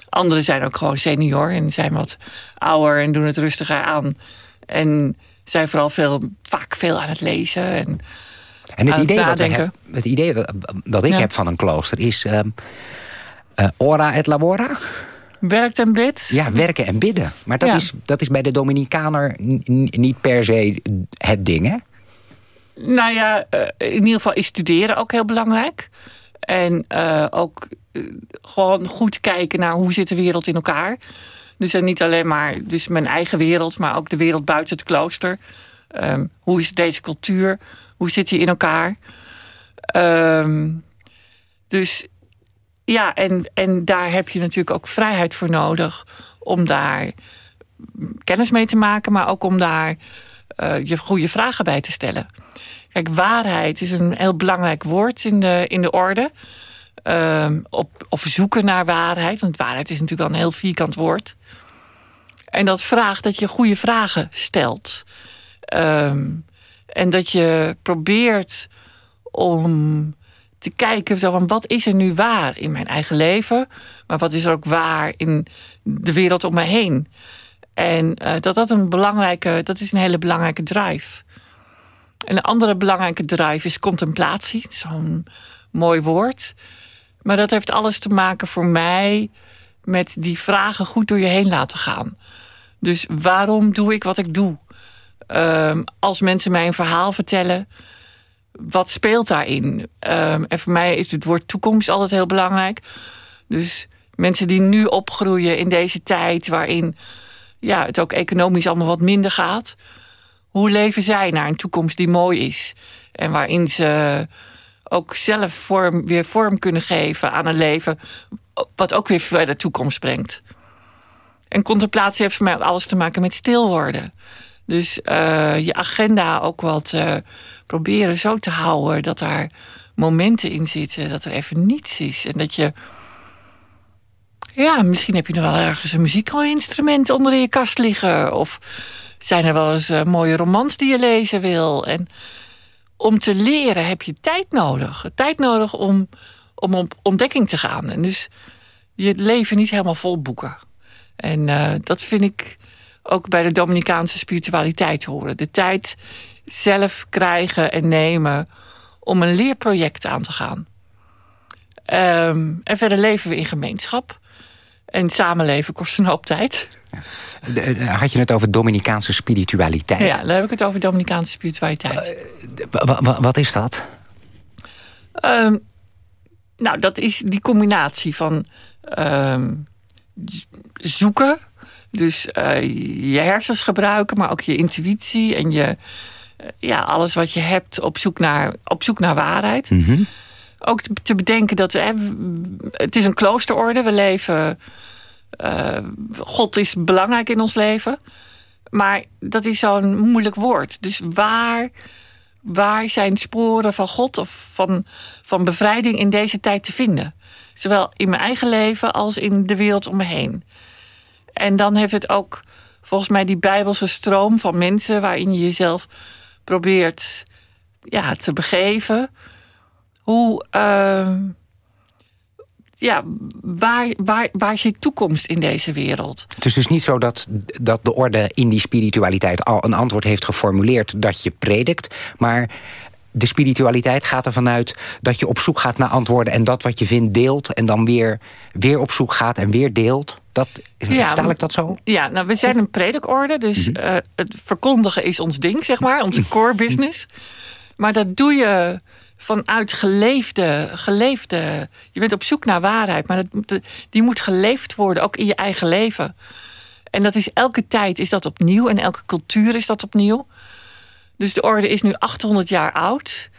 Anderen zijn ook gewoon senior en zijn wat ouder en doen het rustiger aan. En zijn vooral veel, vaak veel aan het lezen. En, en het, idee wat heb, het idee dat ik ja. heb van een klooster is... Uh, uh, ora et labora? Werkt en bidt? Ja, werken en bidden. Maar dat, ja. is, dat is bij de Dominicaner niet per se het ding, hè? Nou ja, uh, in ieder geval is studeren ook heel belangrijk. En uh, ook gewoon goed kijken naar hoe zit de wereld in elkaar. Dus en niet alleen maar dus mijn eigen wereld, maar ook de wereld buiten het klooster. Um, hoe is deze cultuur? Hoe zit die in elkaar? Um, dus ja, en, en daar heb je natuurlijk ook vrijheid voor nodig om daar kennis mee te maken, maar ook om daar uh, je goede vragen bij te stellen. Kijk, waarheid is een heel belangrijk woord in de, in de orde. Um, op, of zoeken naar waarheid, want waarheid is natuurlijk wel een heel vierkant woord. En dat vraagt dat je goede vragen stelt. Um, en dat je probeert om te kijken van wat is er nu waar in mijn eigen leven, maar wat is er ook waar in de wereld om mij heen. En uh, dat dat een belangrijke, dat is een hele belangrijke drive. En een andere belangrijke drive is contemplatie, zo'n mooi woord. Maar dat heeft alles te maken voor mij met die vragen goed door je heen laten gaan. Dus waarom doe ik wat ik doe? Um, als mensen mij een verhaal vertellen, wat speelt daarin? Um, en voor mij is het woord toekomst altijd heel belangrijk. Dus mensen die nu opgroeien in deze tijd waarin ja, het ook economisch allemaal wat minder gaat. Hoe leven zij naar een toekomst die mooi is? En waarin ze ook zelf vorm, weer vorm kunnen geven aan een leven... wat ook weer verder de toekomst brengt. En contemplatie heeft voor mij alles te maken met stil worden. Dus uh, je agenda ook wat uh, proberen zo te houden... dat daar momenten in zitten, dat er even niets is. En dat je... Ja, misschien heb je nog wel ergens een muziekinstrument onder in je kast liggen. Of zijn er wel eens uh, mooie romans die je lezen wil. En om te leren heb je tijd nodig. Tijd nodig om, om op ontdekking te gaan. En dus je leven niet helemaal vol boeken. En dat vind ik ook bij de Dominicaanse spiritualiteit horen. De tijd zelf krijgen en nemen om een leerproject aan te gaan. Um, en verder leven we in gemeenschap. En samenleven kost een hoop tijd. Ja. Had je het over Dominicaanse spiritualiteit? Ja, dan heb ik het over Dominicaanse spiritualiteit. Uh, wat is dat? Um, nou, dat is die combinatie van um, zoeken. Dus uh, je hersens gebruiken, maar ook je intuïtie en je, uh, ja, alles wat je hebt op zoek naar, op zoek naar waarheid. Mm -hmm. Ook te, te, bedenken dat het is een kloosterorde. We leven eh, God is belangrijk in ons leven. Maar dat is zo'n moeilijk woord. Dus waar, waar zijn sporen van God of van, van bevrijding in deze tijd te vinden? Zowel in mijn eigen leven als in de wereld om me heen. En dan heeft het ook volgens mij die bijbelse stroom van mensen... waarin je jezelf probeert ja, te begeven. Hoe, uh, ja, waar, waar, waar zit toekomst in deze wereld? Het is dus niet zo dat, dat de orde in die spiritualiteit... al een antwoord heeft geformuleerd dat je predikt... maar de spiritualiteit gaat ervan uit dat je op zoek gaat naar antwoorden... en dat wat je vindt deelt en dan weer, weer op zoek gaat en weer deelt. Dat, ja, vertaal ik dat zo? Ja, nou, we zijn een predikorde, dus mm het verkondigen is ons ding, zeg maar. Onze core business. Maar dat doe je vanuit geleefde, geleefde... Je bent op zoek naar waarheid, maar dat, die moet geleefd worden, ook in je eigen leven. En dat is elke tijd is dat opnieuw en elke cultuur is dat opnieuw. Dus de orde is nu 800 jaar oud.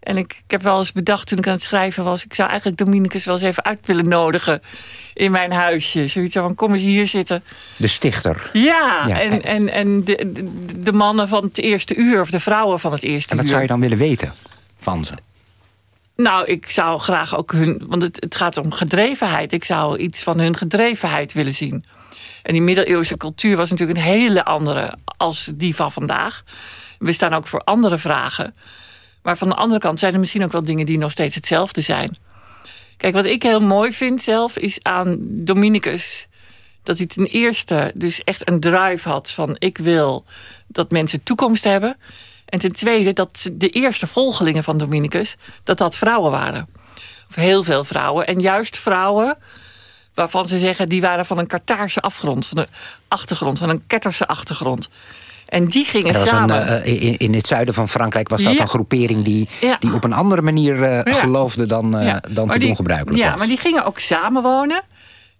En ik, ik, heb wel eens bedacht toen ik aan het schrijven was... ik zou eigenlijk Dominicus wel eens even uit willen nodigen in mijn huisje. Zoiets van, kom eens hier zitten. De stichter. Ja, en, en, en de, de, mannen van het eerste uur of de vrouwen van het eerste uur. En wat zou je dan willen weten van ze? Nou, ik zou graag ook hun... want het, het gaat om gedrevenheid. Ik zou iets van hun gedrevenheid willen zien. En die middeleeuwse cultuur was natuurlijk een hele andere... als die van vandaag. We staan ook voor andere vragen. Maar van de andere kant zijn er misschien ook wel dingen die nog steeds hetzelfde zijn. Kijk, wat ik heel mooi vind zelf is aan Dominicus... dat hij ten eerste dus echt een drive had van... ik wil dat mensen toekomst hebben. En ten tweede dat de eerste volgelingen van Dominicus... dat dat vrouwen waren. Of heel veel vrouwen. En juist vrouwen waarvan ze zeggen... die waren van een Kartaarse afgrond, van een achtergrond... van een Ketterse achtergrond. En die gingen samen. Een, uh, in, in, het zuiden van Frankrijk was dat een groepering die, die op een andere manier uh, ja. geloofde dan, uh, dan te die, doen gebruikelijk ja, was. maar die gingen ook samenwonen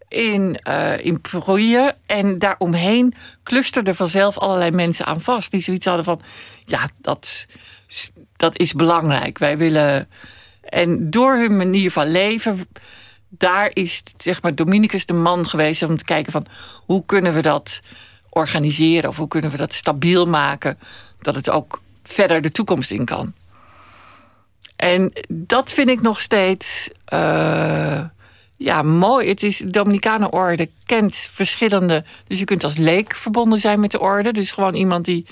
in, in Proeien. En daaromheen clusterden vanzelf allerlei mensen aan vast. Die zoiets hadden van, ja, dat, dat is belangrijk. Wij willen... En door hun manier van leven daar is zeg maar Dominicus de man geweest om te kijken van hoe kunnen we dat organiseren? Of hoe kunnen we dat stabiel maken? Dat het ook verder de toekomst in kan. En dat vind ik nog steeds uh, ja, mooi. Het is, de Dominicanenorde kent verschillende... Dus je kunt als leek verbonden zijn met de orde. Dus gewoon iemand die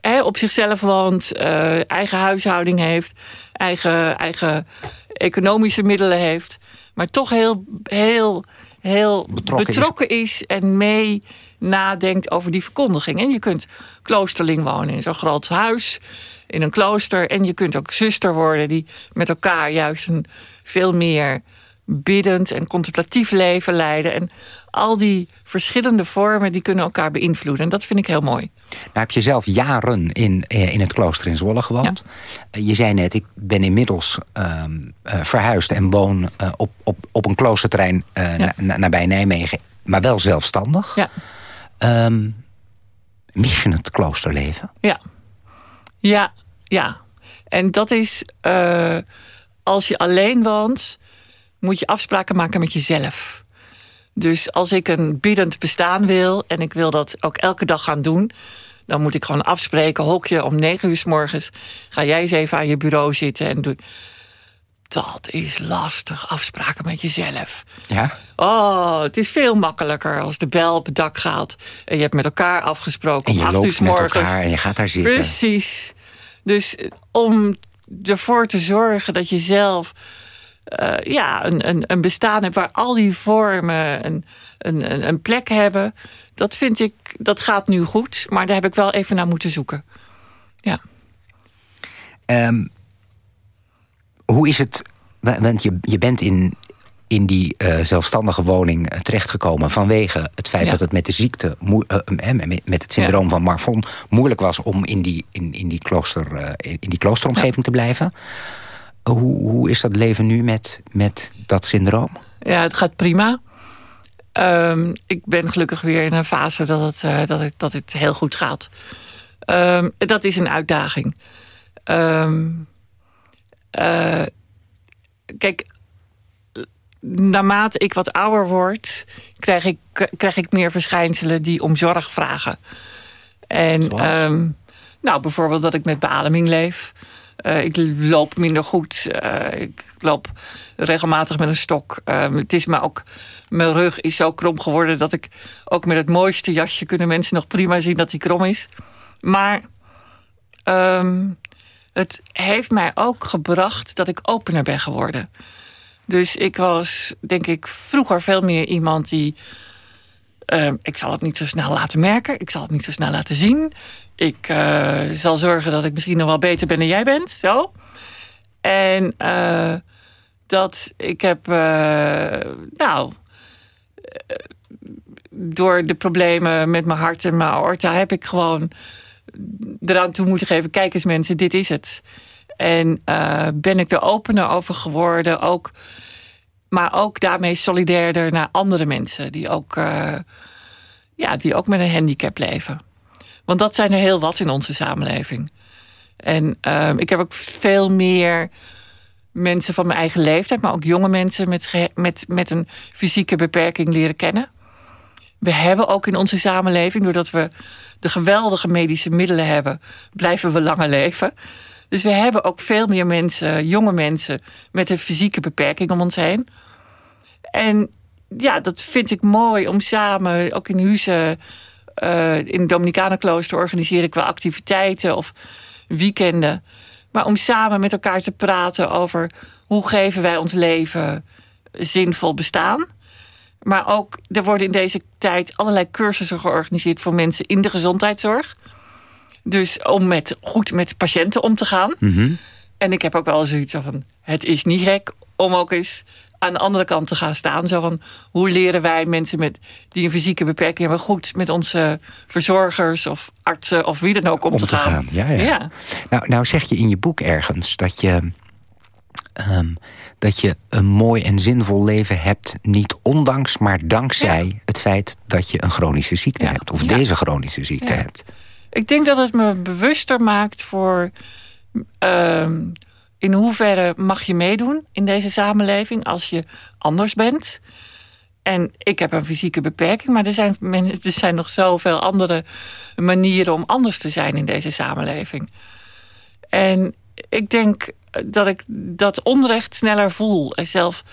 hè, op zichzelf woont, uh, eigen huishouding heeft... Eigen, eigen economische middelen heeft... maar toch heel, heel, heel betrokken, betrokken is. is en mee nadenkt over die verkondiging. En je kunt kloosterling wonen in zo'n groot huis, in een klooster. En je kunt ook zuster worden die met elkaar juist een veel meer biddend en contemplatief leven leiden. En al die verschillende vormen die kunnen elkaar beïnvloeden. En dat vind ik heel mooi. Nou heb je zelf jaren in, eh, in het klooster in Zwolle gewoond. Ja. Je zei net, ik ben inmiddels uh, verhuisd en woon uh, op, op, op een kloosterterrein uh, ja. na, nabij Nijmegen. Maar wel zelfstandig. Ja. Um, mis je het kloosterleven? Ja. Ja, ja. En dat is... Uh, als je alleen woont... moet je afspraken maken met jezelf. Dus als ik een biddend bestaan wil... en ik wil dat ook elke dag gaan doen... dan moet ik gewoon afspreken... hokje om negen uur s morgens... ga jij eens even aan je bureau zitten en doe dat is lastig. Afspraken met jezelf. Ja? Oh, het is veel makkelijker als de bel op het dak gaat. En je hebt met elkaar afgesproken. En je loopt met elkaar en je gaat daar zitten. Precies. Dus om ervoor te zorgen dat je zelf... Uh, ja, een, een, een bestaan hebt waar al die vormen een, een, een plek hebben. Dat vind ik, dat gaat nu goed. Maar daar heb ik wel even naar moeten zoeken. Ja. Um, hoe is het, want je, je bent in, in die uh, zelfstandige woning terechtgekomen... vanwege het feit ja. dat het met de ziekte, uh, met het syndroom ja. van Marfan... moeilijk was om in die, in, in die, klooster, uh, in die kloosteromgeving ja. te blijven. Hoe, hoe is dat leven nu met, met dat syndroom? Ja, het gaat prima. Um, ik ben gelukkig weer in een fase dat het, dat het, dat het heel goed gaat. Um, dat is een uitdaging. Um, uh, kijk, naarmate ik wat ouder word, krijg ik, krijg ik meer verschijnselen die om zorg vragen. En ehm, nou, bijvoorbeeld dat ik met beademing leef. Uh, ik loop minder goed. Uh, ik loop regelmatig met een stok. Uh, het is me ook, mijn rug is zo krom geworden dat ik ook met het mooiste jasje kunnen mensen nog prima zien dat hij krom is. Maar um, het heeft mij ook gebracht dat ik opener ben geworden. Dus ik was, denk ik, vroeger veel meer iemand die... Uh, ik zal het niet zo snel laten merken. Ik zal het niet zo snel laten zien. Ik uh, zal zorgen dat ik misschien nog wel beter ben dan jij bent. Zo. En uh, dat ik heb... nou... door de problemen met mijn hart en mijn aorta... heb ik gewoon eraan toe moeten geven... kijk eens mensen, dit is het. En uh, ben ik er opener over geworden. Ook, maar ook daarmee solidairder naar andere mensen. Die ook, uh, ja, die ook met een handicap leven. Want dat zijn er heel wat in onze samenleving. En uh, ik heb ook veel meer mensen van mijn eigen leeftijd... maar ook jonge mensen met, met, met een fysieke beperking leren kennen. We hebben ook in onze samenleving, doordat we de geweldige medische middelen hebben... blijven we langer leven... Dus we hebben ook veel meer mensen, jonge mensen... met een fysieke beperking om ons heen. En ja, dat vind ik mooi om samen, ook in Huizen... Uh, in het Dominicanenklooster organiseer ik wel activiteiten of weekenden. Maar om samen met elkaar te praten over... hoe geven wij ons leven zinvol bestaan... Maar ook, er worden in deze tijd allerlei cursussen georganiseerd... voor mensen in de gezondheidszorg. Dus om met, goed met patiënten om te gaan. Mhm. En ik heb ook wel zoiets van... het is niet gek om ook eens aan de andere kant te gaan staan. Zo van, hoe leren wij mensen met, die een fysieke beperking hebben... goed met onze verzorgers of artsen of wie dan ook om, om te, gaan. Ja, ja. ja. Nou, nou zeg je in je boek ergens dat je... Um, dat je een mooi en zinvol leven hebt... niet ondanks, maar dankzij ja. het feit dat je een chronische ziekte ja. hebt. Of deze chronische ziekte hebt. Ik denk dat het me bewuster maakt voor... Uh, in hoeverre mag je meedoen in deze samenleving als je anders bent. En ik heb een fysieke beperking, maar er zijn, er zijn nog zoveel andere manieren om anders te zijn in deze samenleving. En ik denk dat ik dat onrecht sneller voel en zelf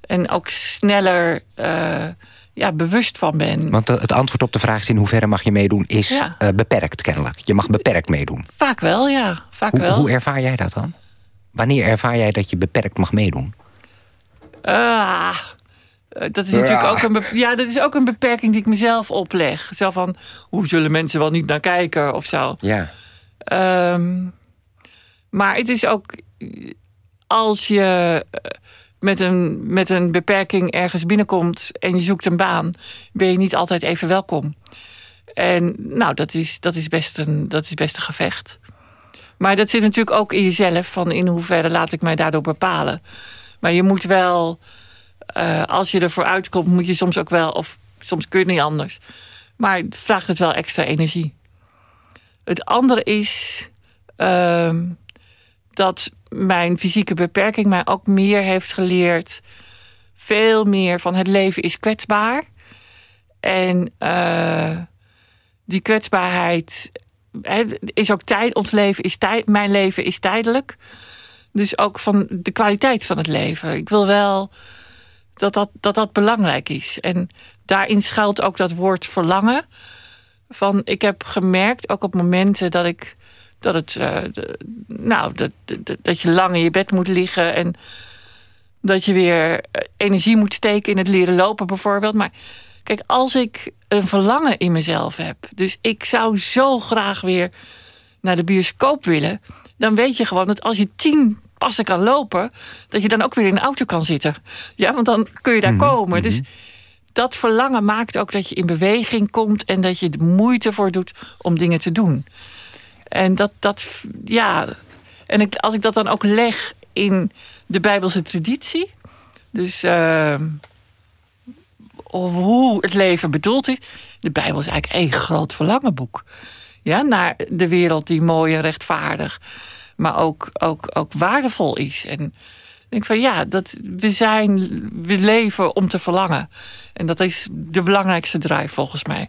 en ook sneller uh, ja, bewust van ben. Want het antwoord op de vraag is in hoeverre mag je meedoen... is ja. uh, beperkt kennelijk. Je mag beperkt meedoen. Vaak wel, ja. Vaak hoe, wel. hoe ervaar jij dat dan? Wanneer ervaar jij dat je beperkt mag meedoen? Ah, dat is natuurlijk ook een, ja, dat is ook een beperking die ik mezelf opleg. Zo van, hoe zullen mensen wel niet naar kijken of zo. Ja. Um, maar het is ook als je met een, met een beperking ergens binnenkomt en je zoekt een baan, ben je niet altijd even welkom. En nou, dat is, dat is, best, een, dat is best een gevecht. Maar dat zit natuurlijk ook in jezelf, van in hoeverre laat ik mij daardoor bepalen. Maar je moet wel, uh, als je ervoor uitkomt, moet je soms ook wel, of soms kun je niet anders. Maar het vraagt het wel extra energie. Het andere is uh, dat mijn fysieke beperking mij ook meer heeft geleerd. Veel meer van het leven is kwetsbaar. En uh, die kwetsbaarheid is ook tijd. Ons leven is tijd. Mijn leven is tijdelijk. Dus ook van de kwaliteit van het leven. Ik wil wel dat dat, dat, dat belangrijk is. En daarin schuilt ook dat woord verlangen. Van, ik heb gemerkt, ook op momenten dat ik dat, het, uh, de, nou, dat, dat, dat je lang in je bed moet liggen en dat je weer energie moet steken in het leren lopen bijvoorbeeld. Maar kijk, als ik een verlangen in mezelf heb, dus ik zou zo graag weer naar de bioscoop willen, dan weet je gewoon dat als je tien passen kan lopen, dat je dan ook weer in een auto kan zitten. Ja, want dan kun je daar mm -hmm. komen. Dus dat verlangen maakt ook dat je in beweging komt en dat je de moeite voor doet om dingen te doen. En dat, dat ja. En ik, als ik dat dan ook leg in de Bijbelse traditie. Dus uh, hoe het leven bedoeld is. De Bijbel is eigenlijk één groot verlangenboek. Ja, naar de wereld die mooi en rechtvaardig, maar ook, ook, ook waardevol is. En denk van ja, dat, we zijn, we leven om te verlangen. En dat is de belangrijkste drive volgens mij.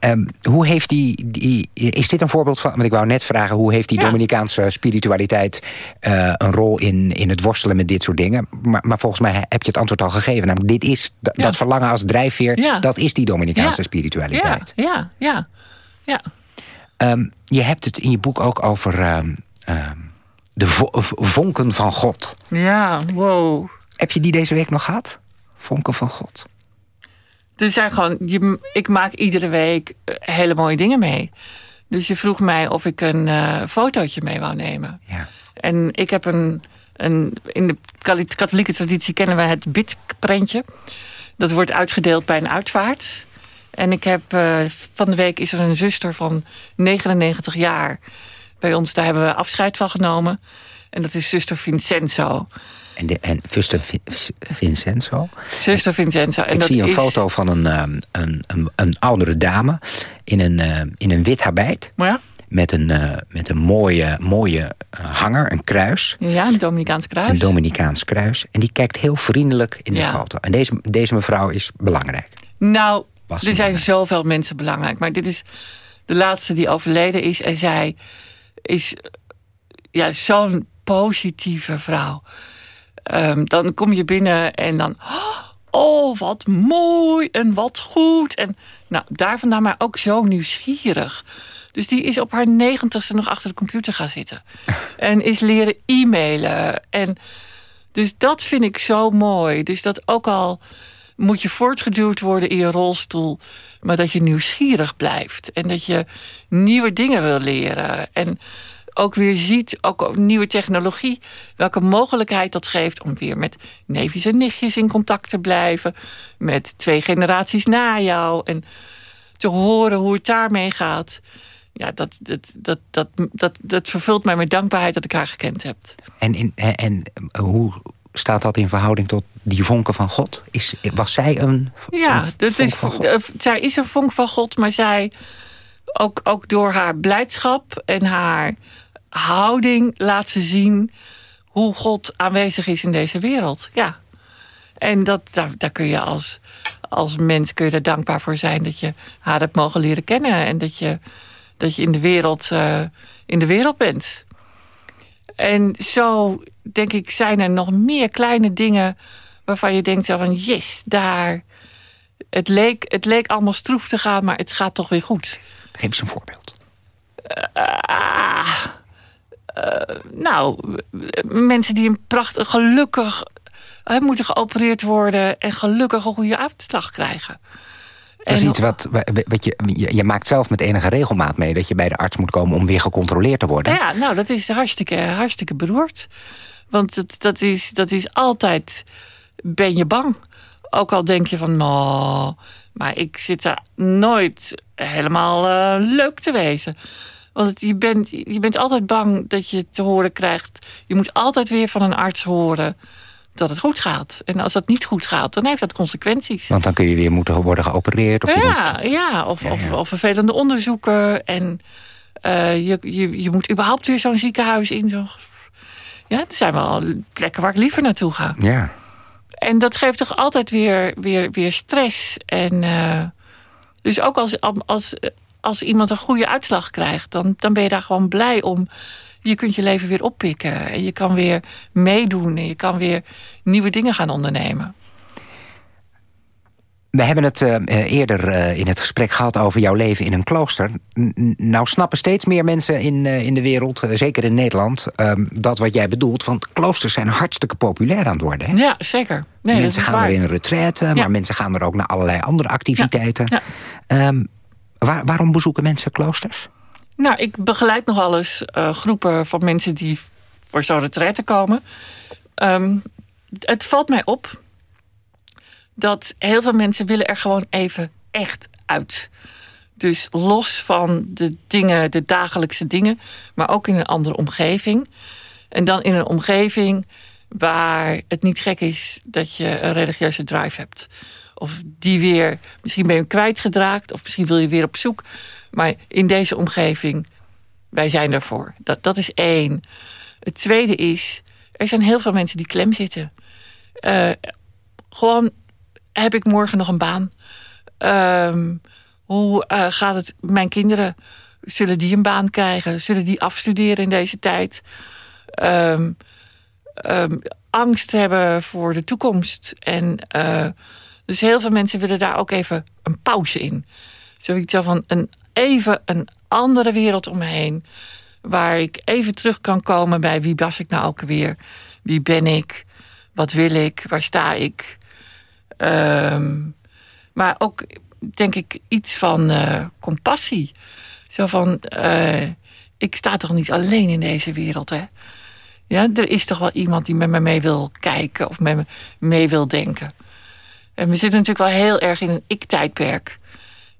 Um, hoe heeft die, die, is dit een voorbeeld van, want ik wou net vragen... hoe heeft die Ja. Dominicaanse spiritualiteit eh, een rol in, in het worstelen met dit soort dingen? Maar, maar volgens mij heb je het antwoord al gegeven. Namelijk, dit is, Ja. dat verlangen als drijfveer, Ja. dat is die Dominicaanse spiritualiteit. Ja, ja, ja. ja. Ehm, je hebt het in je boek ook over ehm, ehm, de vo- vonken van God. Ja, wow. Heb je die deze week nog gehad? Vonken van God. Er zijn gewoon, je, ik maak iedere week eh, hele mooie dingen mee. Dus je vroeg mij of ik een eh, fotootje mee wou nemen. Ja. En ik heb een, een. In de katholieke traditie kennen we het bidprentje. Dat wordt uitgedeeld bij een uitvaart. En ik heb. eh, van de week is er een zuster van 99 jaar bij ons. Daar hebben we afscheid van genomen. En dat is zuster Vincenzo. En, de, en Fuster Vi- Vincenzo. Zuster Vincenzo. En ik dat zie een is, foto van een, ehm, een, een, een oudere dame in een, eh, in een wit habit. Ja, Met een, eh, met een mooie, mooie eh, hanger, een kruis. ja, een Dominicaans kruis. Een Dominicaans kruis. En die kijkt heel vriendelijk in de Ja. foto. En deze, deze mevrouw is belangrijk. Nou, Was er zijn zoveel mensen belangrijk. Maar dit is de laatste die overleden is. En zij is ja, zo'n positieve vrouw. Ehm, dan kom je binnen en dan... Oh, wat mooi en wat goed. En nou, daar vandaan maar ook zo nieuwsgierig. Dus die is op haar negentigste nog achter de computer gaan zitten. En is leren e-mailen. En dus dat vind ik zo mooi. Dus dat ook al moet je voortgeduwd worden in je rolstoel... maar dat je nieuwsgierig blijft. En dat je nieuwe dingen wil leren. En ook weer ziet, ook nieuwe technologie... welke mogelijkheid dat geeft om weer met neefjes en nichtjes in contact te blijven. Met twee generaties na jou. En te horen hoe het daarmee gaat. Ja, dat, dat, dat, dat, dat, dat vervult mij met dankbaarheid dat ik haar gekend heb. En, in, en, en hoe staat dat in verhouding tot die vonken van God? Is, was zij een, Ja, een dat vonk is, van God? eh, zij is een vonk van God, maar zij ook, ook door haar blijdschap en haar houding laat ze zien hoe God aanwezig is in deze wereld. Ja. En dat, daar, daar kun je als, als mens kun je er dankbaar voor zijn dat je haar hebt mogen leren kennen en dat je, dat je in, de wereld, eh, in de wereld bent. En zo, denk ik, zijn er nog meer kleine dingen waarvan je denkt zo van yes, daar. Het leek, het leek allemaal stroef te gaan, maar het gaat toch weer goed. Geef eens een voorbeeld. Ah, eh, nou, eh, mensen die een prachtig, gelukkig moeten geopereerd worden en gelukkig een goede uitslag krijgen. Dat is iets wat, wat je, je, maakt zelf met enige regelmaat mee... dat je bij de arts moet komen om weer gecontroleerd te worden. Ja, nou, dat is hartstikke, hartstikke beroerd. Want dat, dat, is, dat is altijd... Ben je bang? Ook al denk je van... Nou, maar ik zit daar nooit helemaal eh, leuk te wezen. Want je, bent, je bent altijd bang dat je te horen krijgt... Je moet altijd weer van een arts horen dat het goed gaat. En als dat niet goed gaat, dan heeft dat consequenties. Want dan kun je weer moeten worden geopereerd. Of je Ja, moet, ja, of, Of, of vervelende onderzoeken. En eh, je, je, je moet überhaupt weer zo'n ziekenhuis in. Zo. Ja, er zijn wel plekken waar ik liever naartoe ga. ja. En dat geeft toch altijd weer, weer, weer stress. En eh, dus ook als, als, als iemand een goede uitslag krijgt, dan, dan ben je daar gewoon blij om. Je kunt je leven weer oppikken. En je kan weer meedoen. En je kan weer nieuwe dingen gaan ondernemen. We hebben het eh, eh, eerder eh, in het gesprek gehad over jouw leven in een klooster. N- nou snappen steeds meer mensen in, in de wereld, zeker in Nederland... ehm, dat wat jij bedoelt, want kloosters zijn hartstikke populair aan het worden. Hè? Ja, zeker. Nee, mensen gaan waar. er in retraite, maar mensen gaan er ook naar allerlei andere activiteiten. Ja. Ehm, waar- waarom bezoeken mensen kloosters? Nou, ik begeleid nog alles eh, groepen van mensen die voor zo'n retraite komen. Ehm, het valt mij op dat heel veel mensen willen er gewoon even echt uit. Dus los van de dingen, de dagelijkse dingen, maar ook in een andere omgeving. En dan in een omgeving waar het niet gek is dat je een religieuze drive hebt. Of die weer, misschien ben je hem kwijtgedraakt, of misschien wil je weer op zoek. Maar in deze omgeving, wij zijn ervoor. Dat, dat is één. Het tweede is, er zijn heel veel mensen die klem zitten. Uh, gewoon, heb ik morgen nog een baan? Um, hoe uh, gaat het mijn kinderen? Zullen die een baan krijgen? Zullen die afstuderen in deze tijd? Um, um, angst hebben voor de toekomst. En uh, dus heel veel mensen willen daar ook even een pauze in. Zoiets van een, even een andere wereld om me heen. Waar ik even terug kan komen bij wie was ik nou ook weer? Wie ben ik? Wat wil ik? Waar sta ik? Um, maar ook, denk ik, iets van uh, compassie. Zo van, uh, ik sta toch niet alleen in deze wereld, hè? Ja, er is toch wel iemand die met me mee wil kijken of met me mee wil denken. En we zitten natuurlijk wel heel erg in een ik-tijdperk.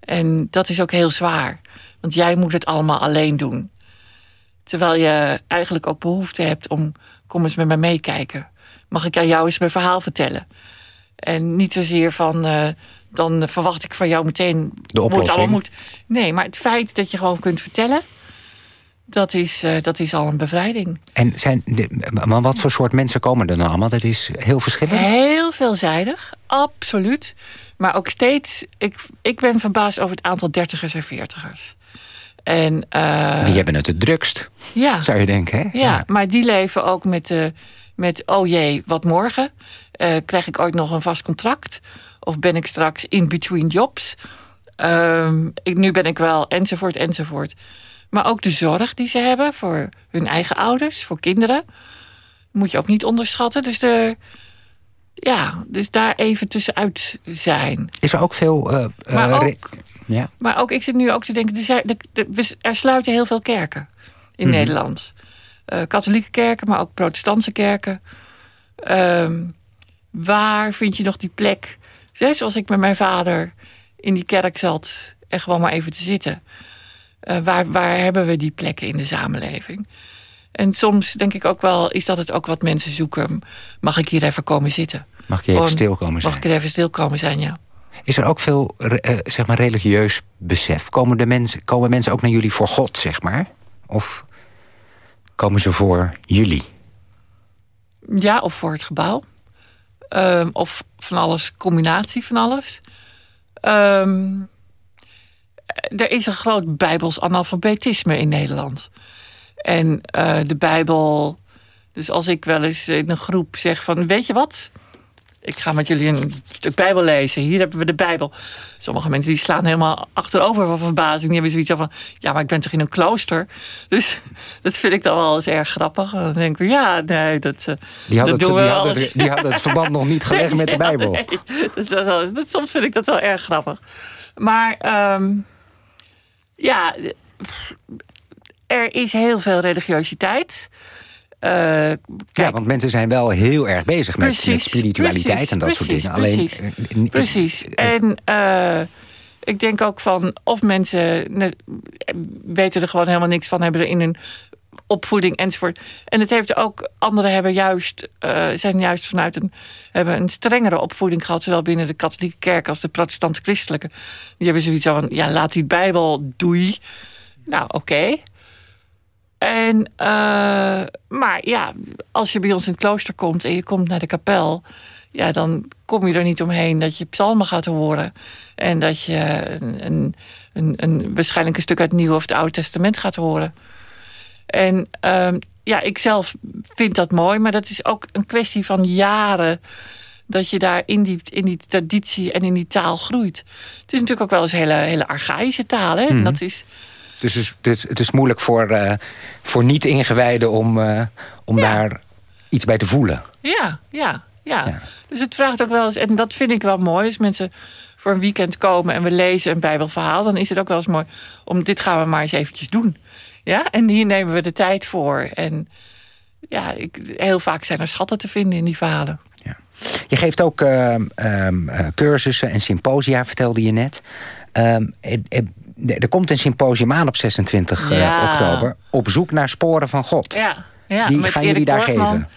En dat is ook heel zwaar. Want jij moet het allemaal alleen doen. Terwijl je eigenlijk ook behoefte hebt om... kom eens met me meekijken. Mag ik aan jou eens mijn verhaal vertellen? En niet zozeer van... Uh, dan verwacht ik van jou meteen... De oplossing. Moet, nee, maar het feit dat je gewoon kunt vertellen... Dat is, uh, dat is al een bevrijding. En zijn de, maar wat voor soort mensen komen er dan allemaal? Dat is heel verschillend? Heel veelzijdig, absoluut. Maar ook steeds... Ik, ik ben verbaasd over het aantal dertigers en veertigers. En, uh, die hebben het het drukst, ja. zou je denken. Hè? Ja, ja, maar die leven ook met, uh, met oh jee, wat morgen? Uh, krijg ik ooit nog een vast contract? Of ben ik straks in between jobs? Um, ik, nu ben ik wel, enzovoort, enzovoort. Maar ook de zorg die ze hebben voor hun eigen ouders, voor kinderen. Moet je ook niet onderschatten. Dus, de, ja, dus daar even tussenuit zijn. Is er ook veel... Uh, maar, ook, ja. maar ook, ik zit nu ook te denken... Er, zijn, er sluiten heel veel kerken in mm-hmm. Nederland. Uh, katholieke kerken, maar ook protestantse kerken. Um, waar vind je nog die plek? Zoals ik met mijn vader in die kerk zat... en gewoon maar even te zitten... Uh, waar, waar hebben we die plekken in de samenleving? En soms denk ik ook wel, is dat het ook wat mensen zoeken. Mag ik hier even komen zitten? Mag ik hier even stil komen zijn? Mag ik er even stil komen zijn, ja. Is er ook veel uh, zeg maar religieus besef? Komen, de mensen, komen mensen ook naar jullie voor God, zeg maar? Of komen ze voor jullie? Ja, of voor het gebouw. Um, of van alles, combinatie van alles. Um, er is een groot bijbels analfabetisme in Nederland. En uh, de Bijbel... Dus als ik wel eens in een groep zeg van... weet je wat? Ik ga met jullie een stuk Bijbel lezen. Hier hebben we de Bijbel. Sommige mensen die slaan helemaal achterover van verbazing. Die hebben zoiets van... ja, maar ik ben toch in een klooster? Dus dat vind ik dan wel eens erg grappig. Dan denk ik, ja, nee, dat, uh, die hadden, dat doen het, we die, hadden, die hadden het verband nog niet gelegd met de Bijbel. Nee, dat, was, dat, soms vind ik dat wel erg grappig. Maar... Um, ja, er is heel veel religiositeit. Uh, kijk, ja, want mensen zijn wel heel erg bezig met, precies, met spiritualiteit precies, en dat precies, soort dingen. Alleen, precies. precies. En uh, ik denk ook van of mensen weten er gewoon helemaal niks van, hebben er in hun opvoeding enzovoort. En het heeft ook, anderen hebben juist, uh, zijn juist vanuit een, hebben een strengere opvoeding gehad, zowel binnen de katholieke kerk als de protestantse christelijke. Die hebben zoiets van, ja, laat die Bijbel, doei. Nou, oké. En, uh, maar ja, als je bij ons in het klooster komt en je komt naar de kapel, ja, dan kom je er niet omheen dat je psalmen gaat horen. En dat je een, een, een waarschijnlijk een stuk uit het Nieuwe of het Oude Testament gaat horen. En um, ja, ik zelf vind dat mooi, maar dat is ook een kwestie van jaren dat je daar in die, in die traditie en in die taal groeit. Het is natuurlijk ook wel eens hele, hele archaïsche taal. Hè? Mhm. Dat is, Dus het is, het is, het is moeilijk voor, uh, voor niet-ingewijden om, uh, om Ja. daar iets bij te voelen. ja, ja, ja, Ja. Dus het vraagt ook wel eens, en dat vind ik wel mooi, als mensen voor een weekend komen en we lezen een Bijbelverhaal, dan is het ook wel eens mooi om dit gaan we maar eens eventjes doen. Ja, en hier nemen we de tijd voor. En ja, ik, heel vaak zijn er schatten te vinden in die verhalen. Je geeft ook uh, um, uh, cursussen en symposia, vertelde je net. Um, er komt een symposium aan op 26 uh, Ja. oktober. Op zoek naar sporen van God. Ja, ja die met gaan Erik jullie daar Borgman. geven.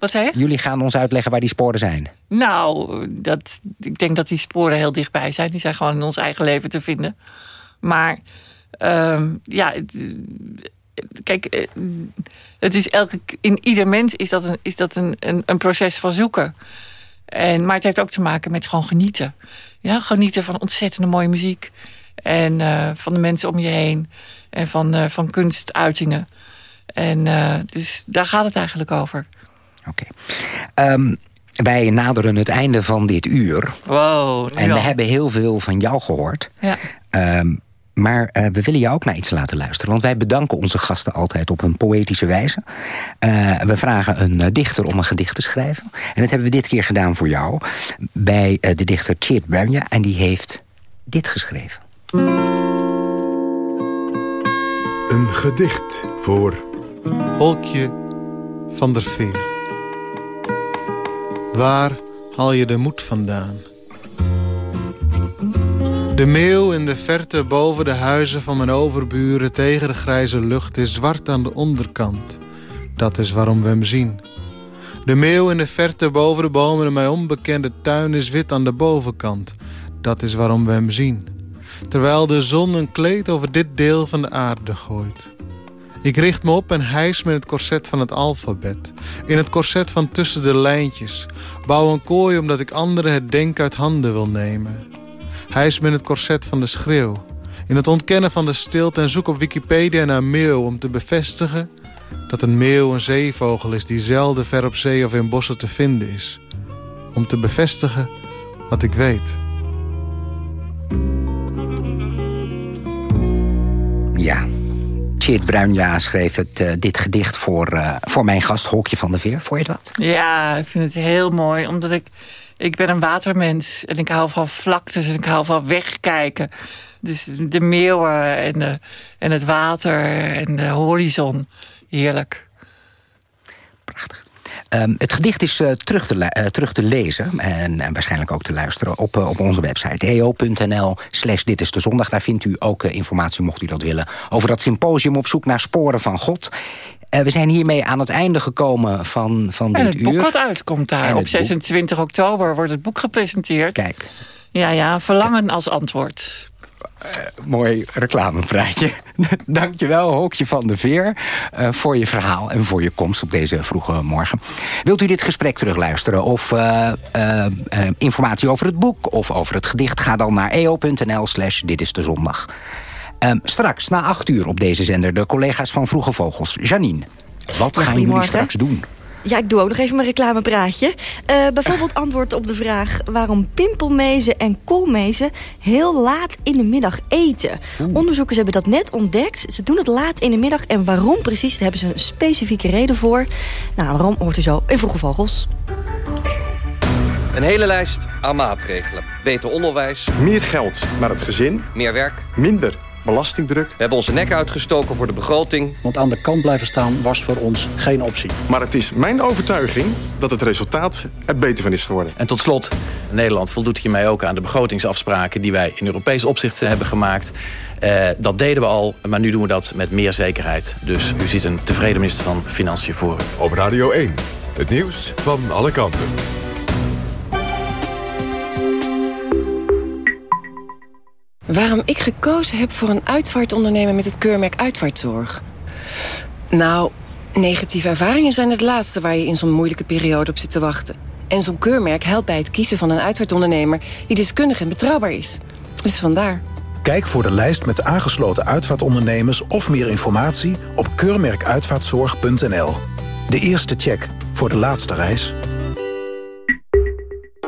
Wat zei je? Jullie gaan ons uitleggen waar die sporen zijn. Nou, dat, ik denk dat die sporen heel dichtbij zijn. Die zijn gewoon in ons eigen leven te vinden. Maar ehm, ja, kijk, eh, het is elke, in ieder mens is dat, een, is dat een, een, een proces van zoeken. En, maar het heeft ook te maken met gewoon genieten. Ja, genieten van ontzettende mooie muziek. En uh, van de mensen om je heen. En van, uh, van kunstuitingen. En uh, dus daar gaat het eigenlijk over. Oké. Okay. Um, wij naderen het einde van dit uur. Wow. En we hebben heel veel van jou gehoord. Ja. Um, maar uh, we willen jou ook naar iets laten luisteren. Want wij bedanken onze gasten altijd op een poëtische wijze. Uh, we vragen een uh, dichter om een gedicht te schrijven. En dat hebben we dit keer gedaan voor jou. Bij de dichter Chip Branja. En die heeft dit geschreven. Een gedicht voor... Holkje van der Veer. Waar haal je de moed vandaan? De meeuw in de verte boven de huizen van mijn overburen... tegen de grijze lucht is zwart aan de onderkant. Dat is waarom we hem zien. De meeuw in de verte boven de bomen in mijn onbekende tuin... is wit aan de bovenkant. Dat is waarom we hem zien. Terwijl de zon een kleed over dit deel van de aarde gooit. Ik richt me op en hijs me in het korset van het alfabet. In het korset van tussen de lijntjes. Bouw een kooi omdat ik anderen het denken uit handen wil nemen. Hijs me in het korset van de schreeuw. In het ontkennen van de stilte en zoek op Wikipedia naar meeuw... om te bevestigen dat een meeuw een zeevogel is... die zelden ver op zee of in bossen te vinden is. Om te bevestigen wat ik weet. Ja, Tjeerd Bruinja schreef het, uh, dit gedicht voor, uh, voor mijn gast Hokje van der Veer. Vond je dat? Ja, ik vind het heel mooi. Omdat ik, ik ben een watermens. En ik hou van vlaktes en ik hou van wegkijken. Dus de meeuwen en, de, en het water en de horizon. Heerlijk. Prachtig. Um, het gedicht is uh, terug, te uh, terug te lezen en, en, waarschijnlijk ook te luisteren op, uh, op onze website eo.nl slash dit is de zondag. Daar vindt u ook informatie, mocht u dat willen, over dat symposium op zoek naar sporen van God. we zijn hiermee aan het einde gekomen van, van dit uur. En het boek wat uitkomt daar. Op 26 boek... oktober wordt het boek gepresenteerd. Kijk. Ja, ja, verlangen als antwoord. Uh, mooi reclamepraatje. Dankjewel, Hokje van de Veer, uh, voor je verhaal en voor je komst op deze vroege morgen. Wilt u dit gesprek terugluisteren of uh, informatie over het boek of over het gedicht? Ga dan naar eo.nl slash dit is de zondag. Um, straks, na acht uur op deze zender, de collega's van Vroege Vogels. Janine, wat gaan jullie straks doen? Ja, ik doe ook nog even mijn reclamepraatje. Uh, bijvoorbeeld antwoord op de vraag... waarom pimpelmezen en koolmezen heel laat in de middag eten. Oeh. Onderzoekers hebben dat net ontdekt. Ze doen het laat in de middag. En waarom precies, daar hebben ze een specifieke reden voor. Nou, waarom hoort u zo in Vroege Vogels. Een hele lijst aan maatregelen. Beter onderwijs. Meer geld naar het gezin. Meer werk. Minder belastingdruk. We hebben onze nek uitgestoken voor de begroting. Want aan de kant blijven staan was voor ons geen optie. Maar het is mijn overtuiging dat het resultaat er beter van is geworden. En tot slot, Nederland voldoet hiermee ook aan de begrotingsafspraken... die wij in Europees opzicht hebben gemaakt. Uh, dat deden we al, maar nu doen we dat met meer zekerheid. Dus u ziet een tevreden minister van Financiën voor u. Op Radio 1, het nieuws van alle kanten. Waarom ik gekozen heb voor een uitvaartondernemer met het keurmerk Uitvaartzorg? Nou, negatieve ervaringen zijn het laatste waar je in zo'n moeilijke periode op zit te wachten. En zo'n keurmerk helpt bij het kiezen van een uitvaartondernemer die deskundig en betrouwbaar is. Dus vandaar. Kijk voor de lijst met aangesloten uitvaartondernemers of meer informatie op keurmerkuitvaartzorg.nl. De eerste check voor de laatste reis.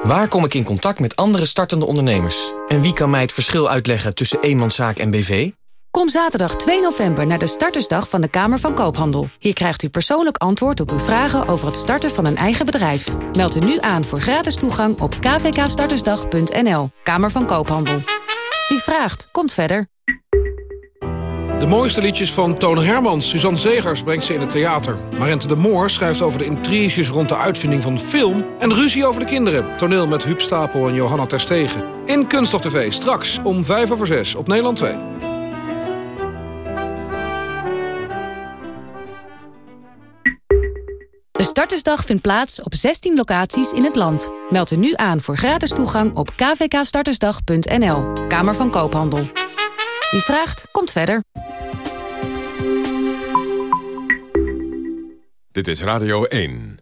Waar kom ik in contact met andere startende ondernemers? En wie kan mij het verschil uitleggen tussen eenmanszaak en BV? Kom zaterdag 2 november naar de startersdag van de Kamer van Koophandel. Hier krijgt u persoonlijk antwoord op uw vragen over het starten van een eigen bedrijf. Meld u nu aan voor gratis toegang op kvkstartersdag.nl. Kamer van Koophandel. Wie vraagt, komt verder. De mooiste liedjes van Toon Hermans. Suzanne Zegers brengt ze in het theater. Marente de Moor schrijft over de intriges rond de uitvinding van film... en ruzie over de kinderen. Toneel met Huub Stapel en Johanna Terstegen. In Kunststof TV, straks om 5 over 6 op Nederland 2. De startersdag vindt plaats op 16 locaties in het land. Meld u nu aan voor gratis toegang op kvkstartersdag.nl. Kamer van Koophandel. Wie vraagt, komt verder. Dit is Radio 1.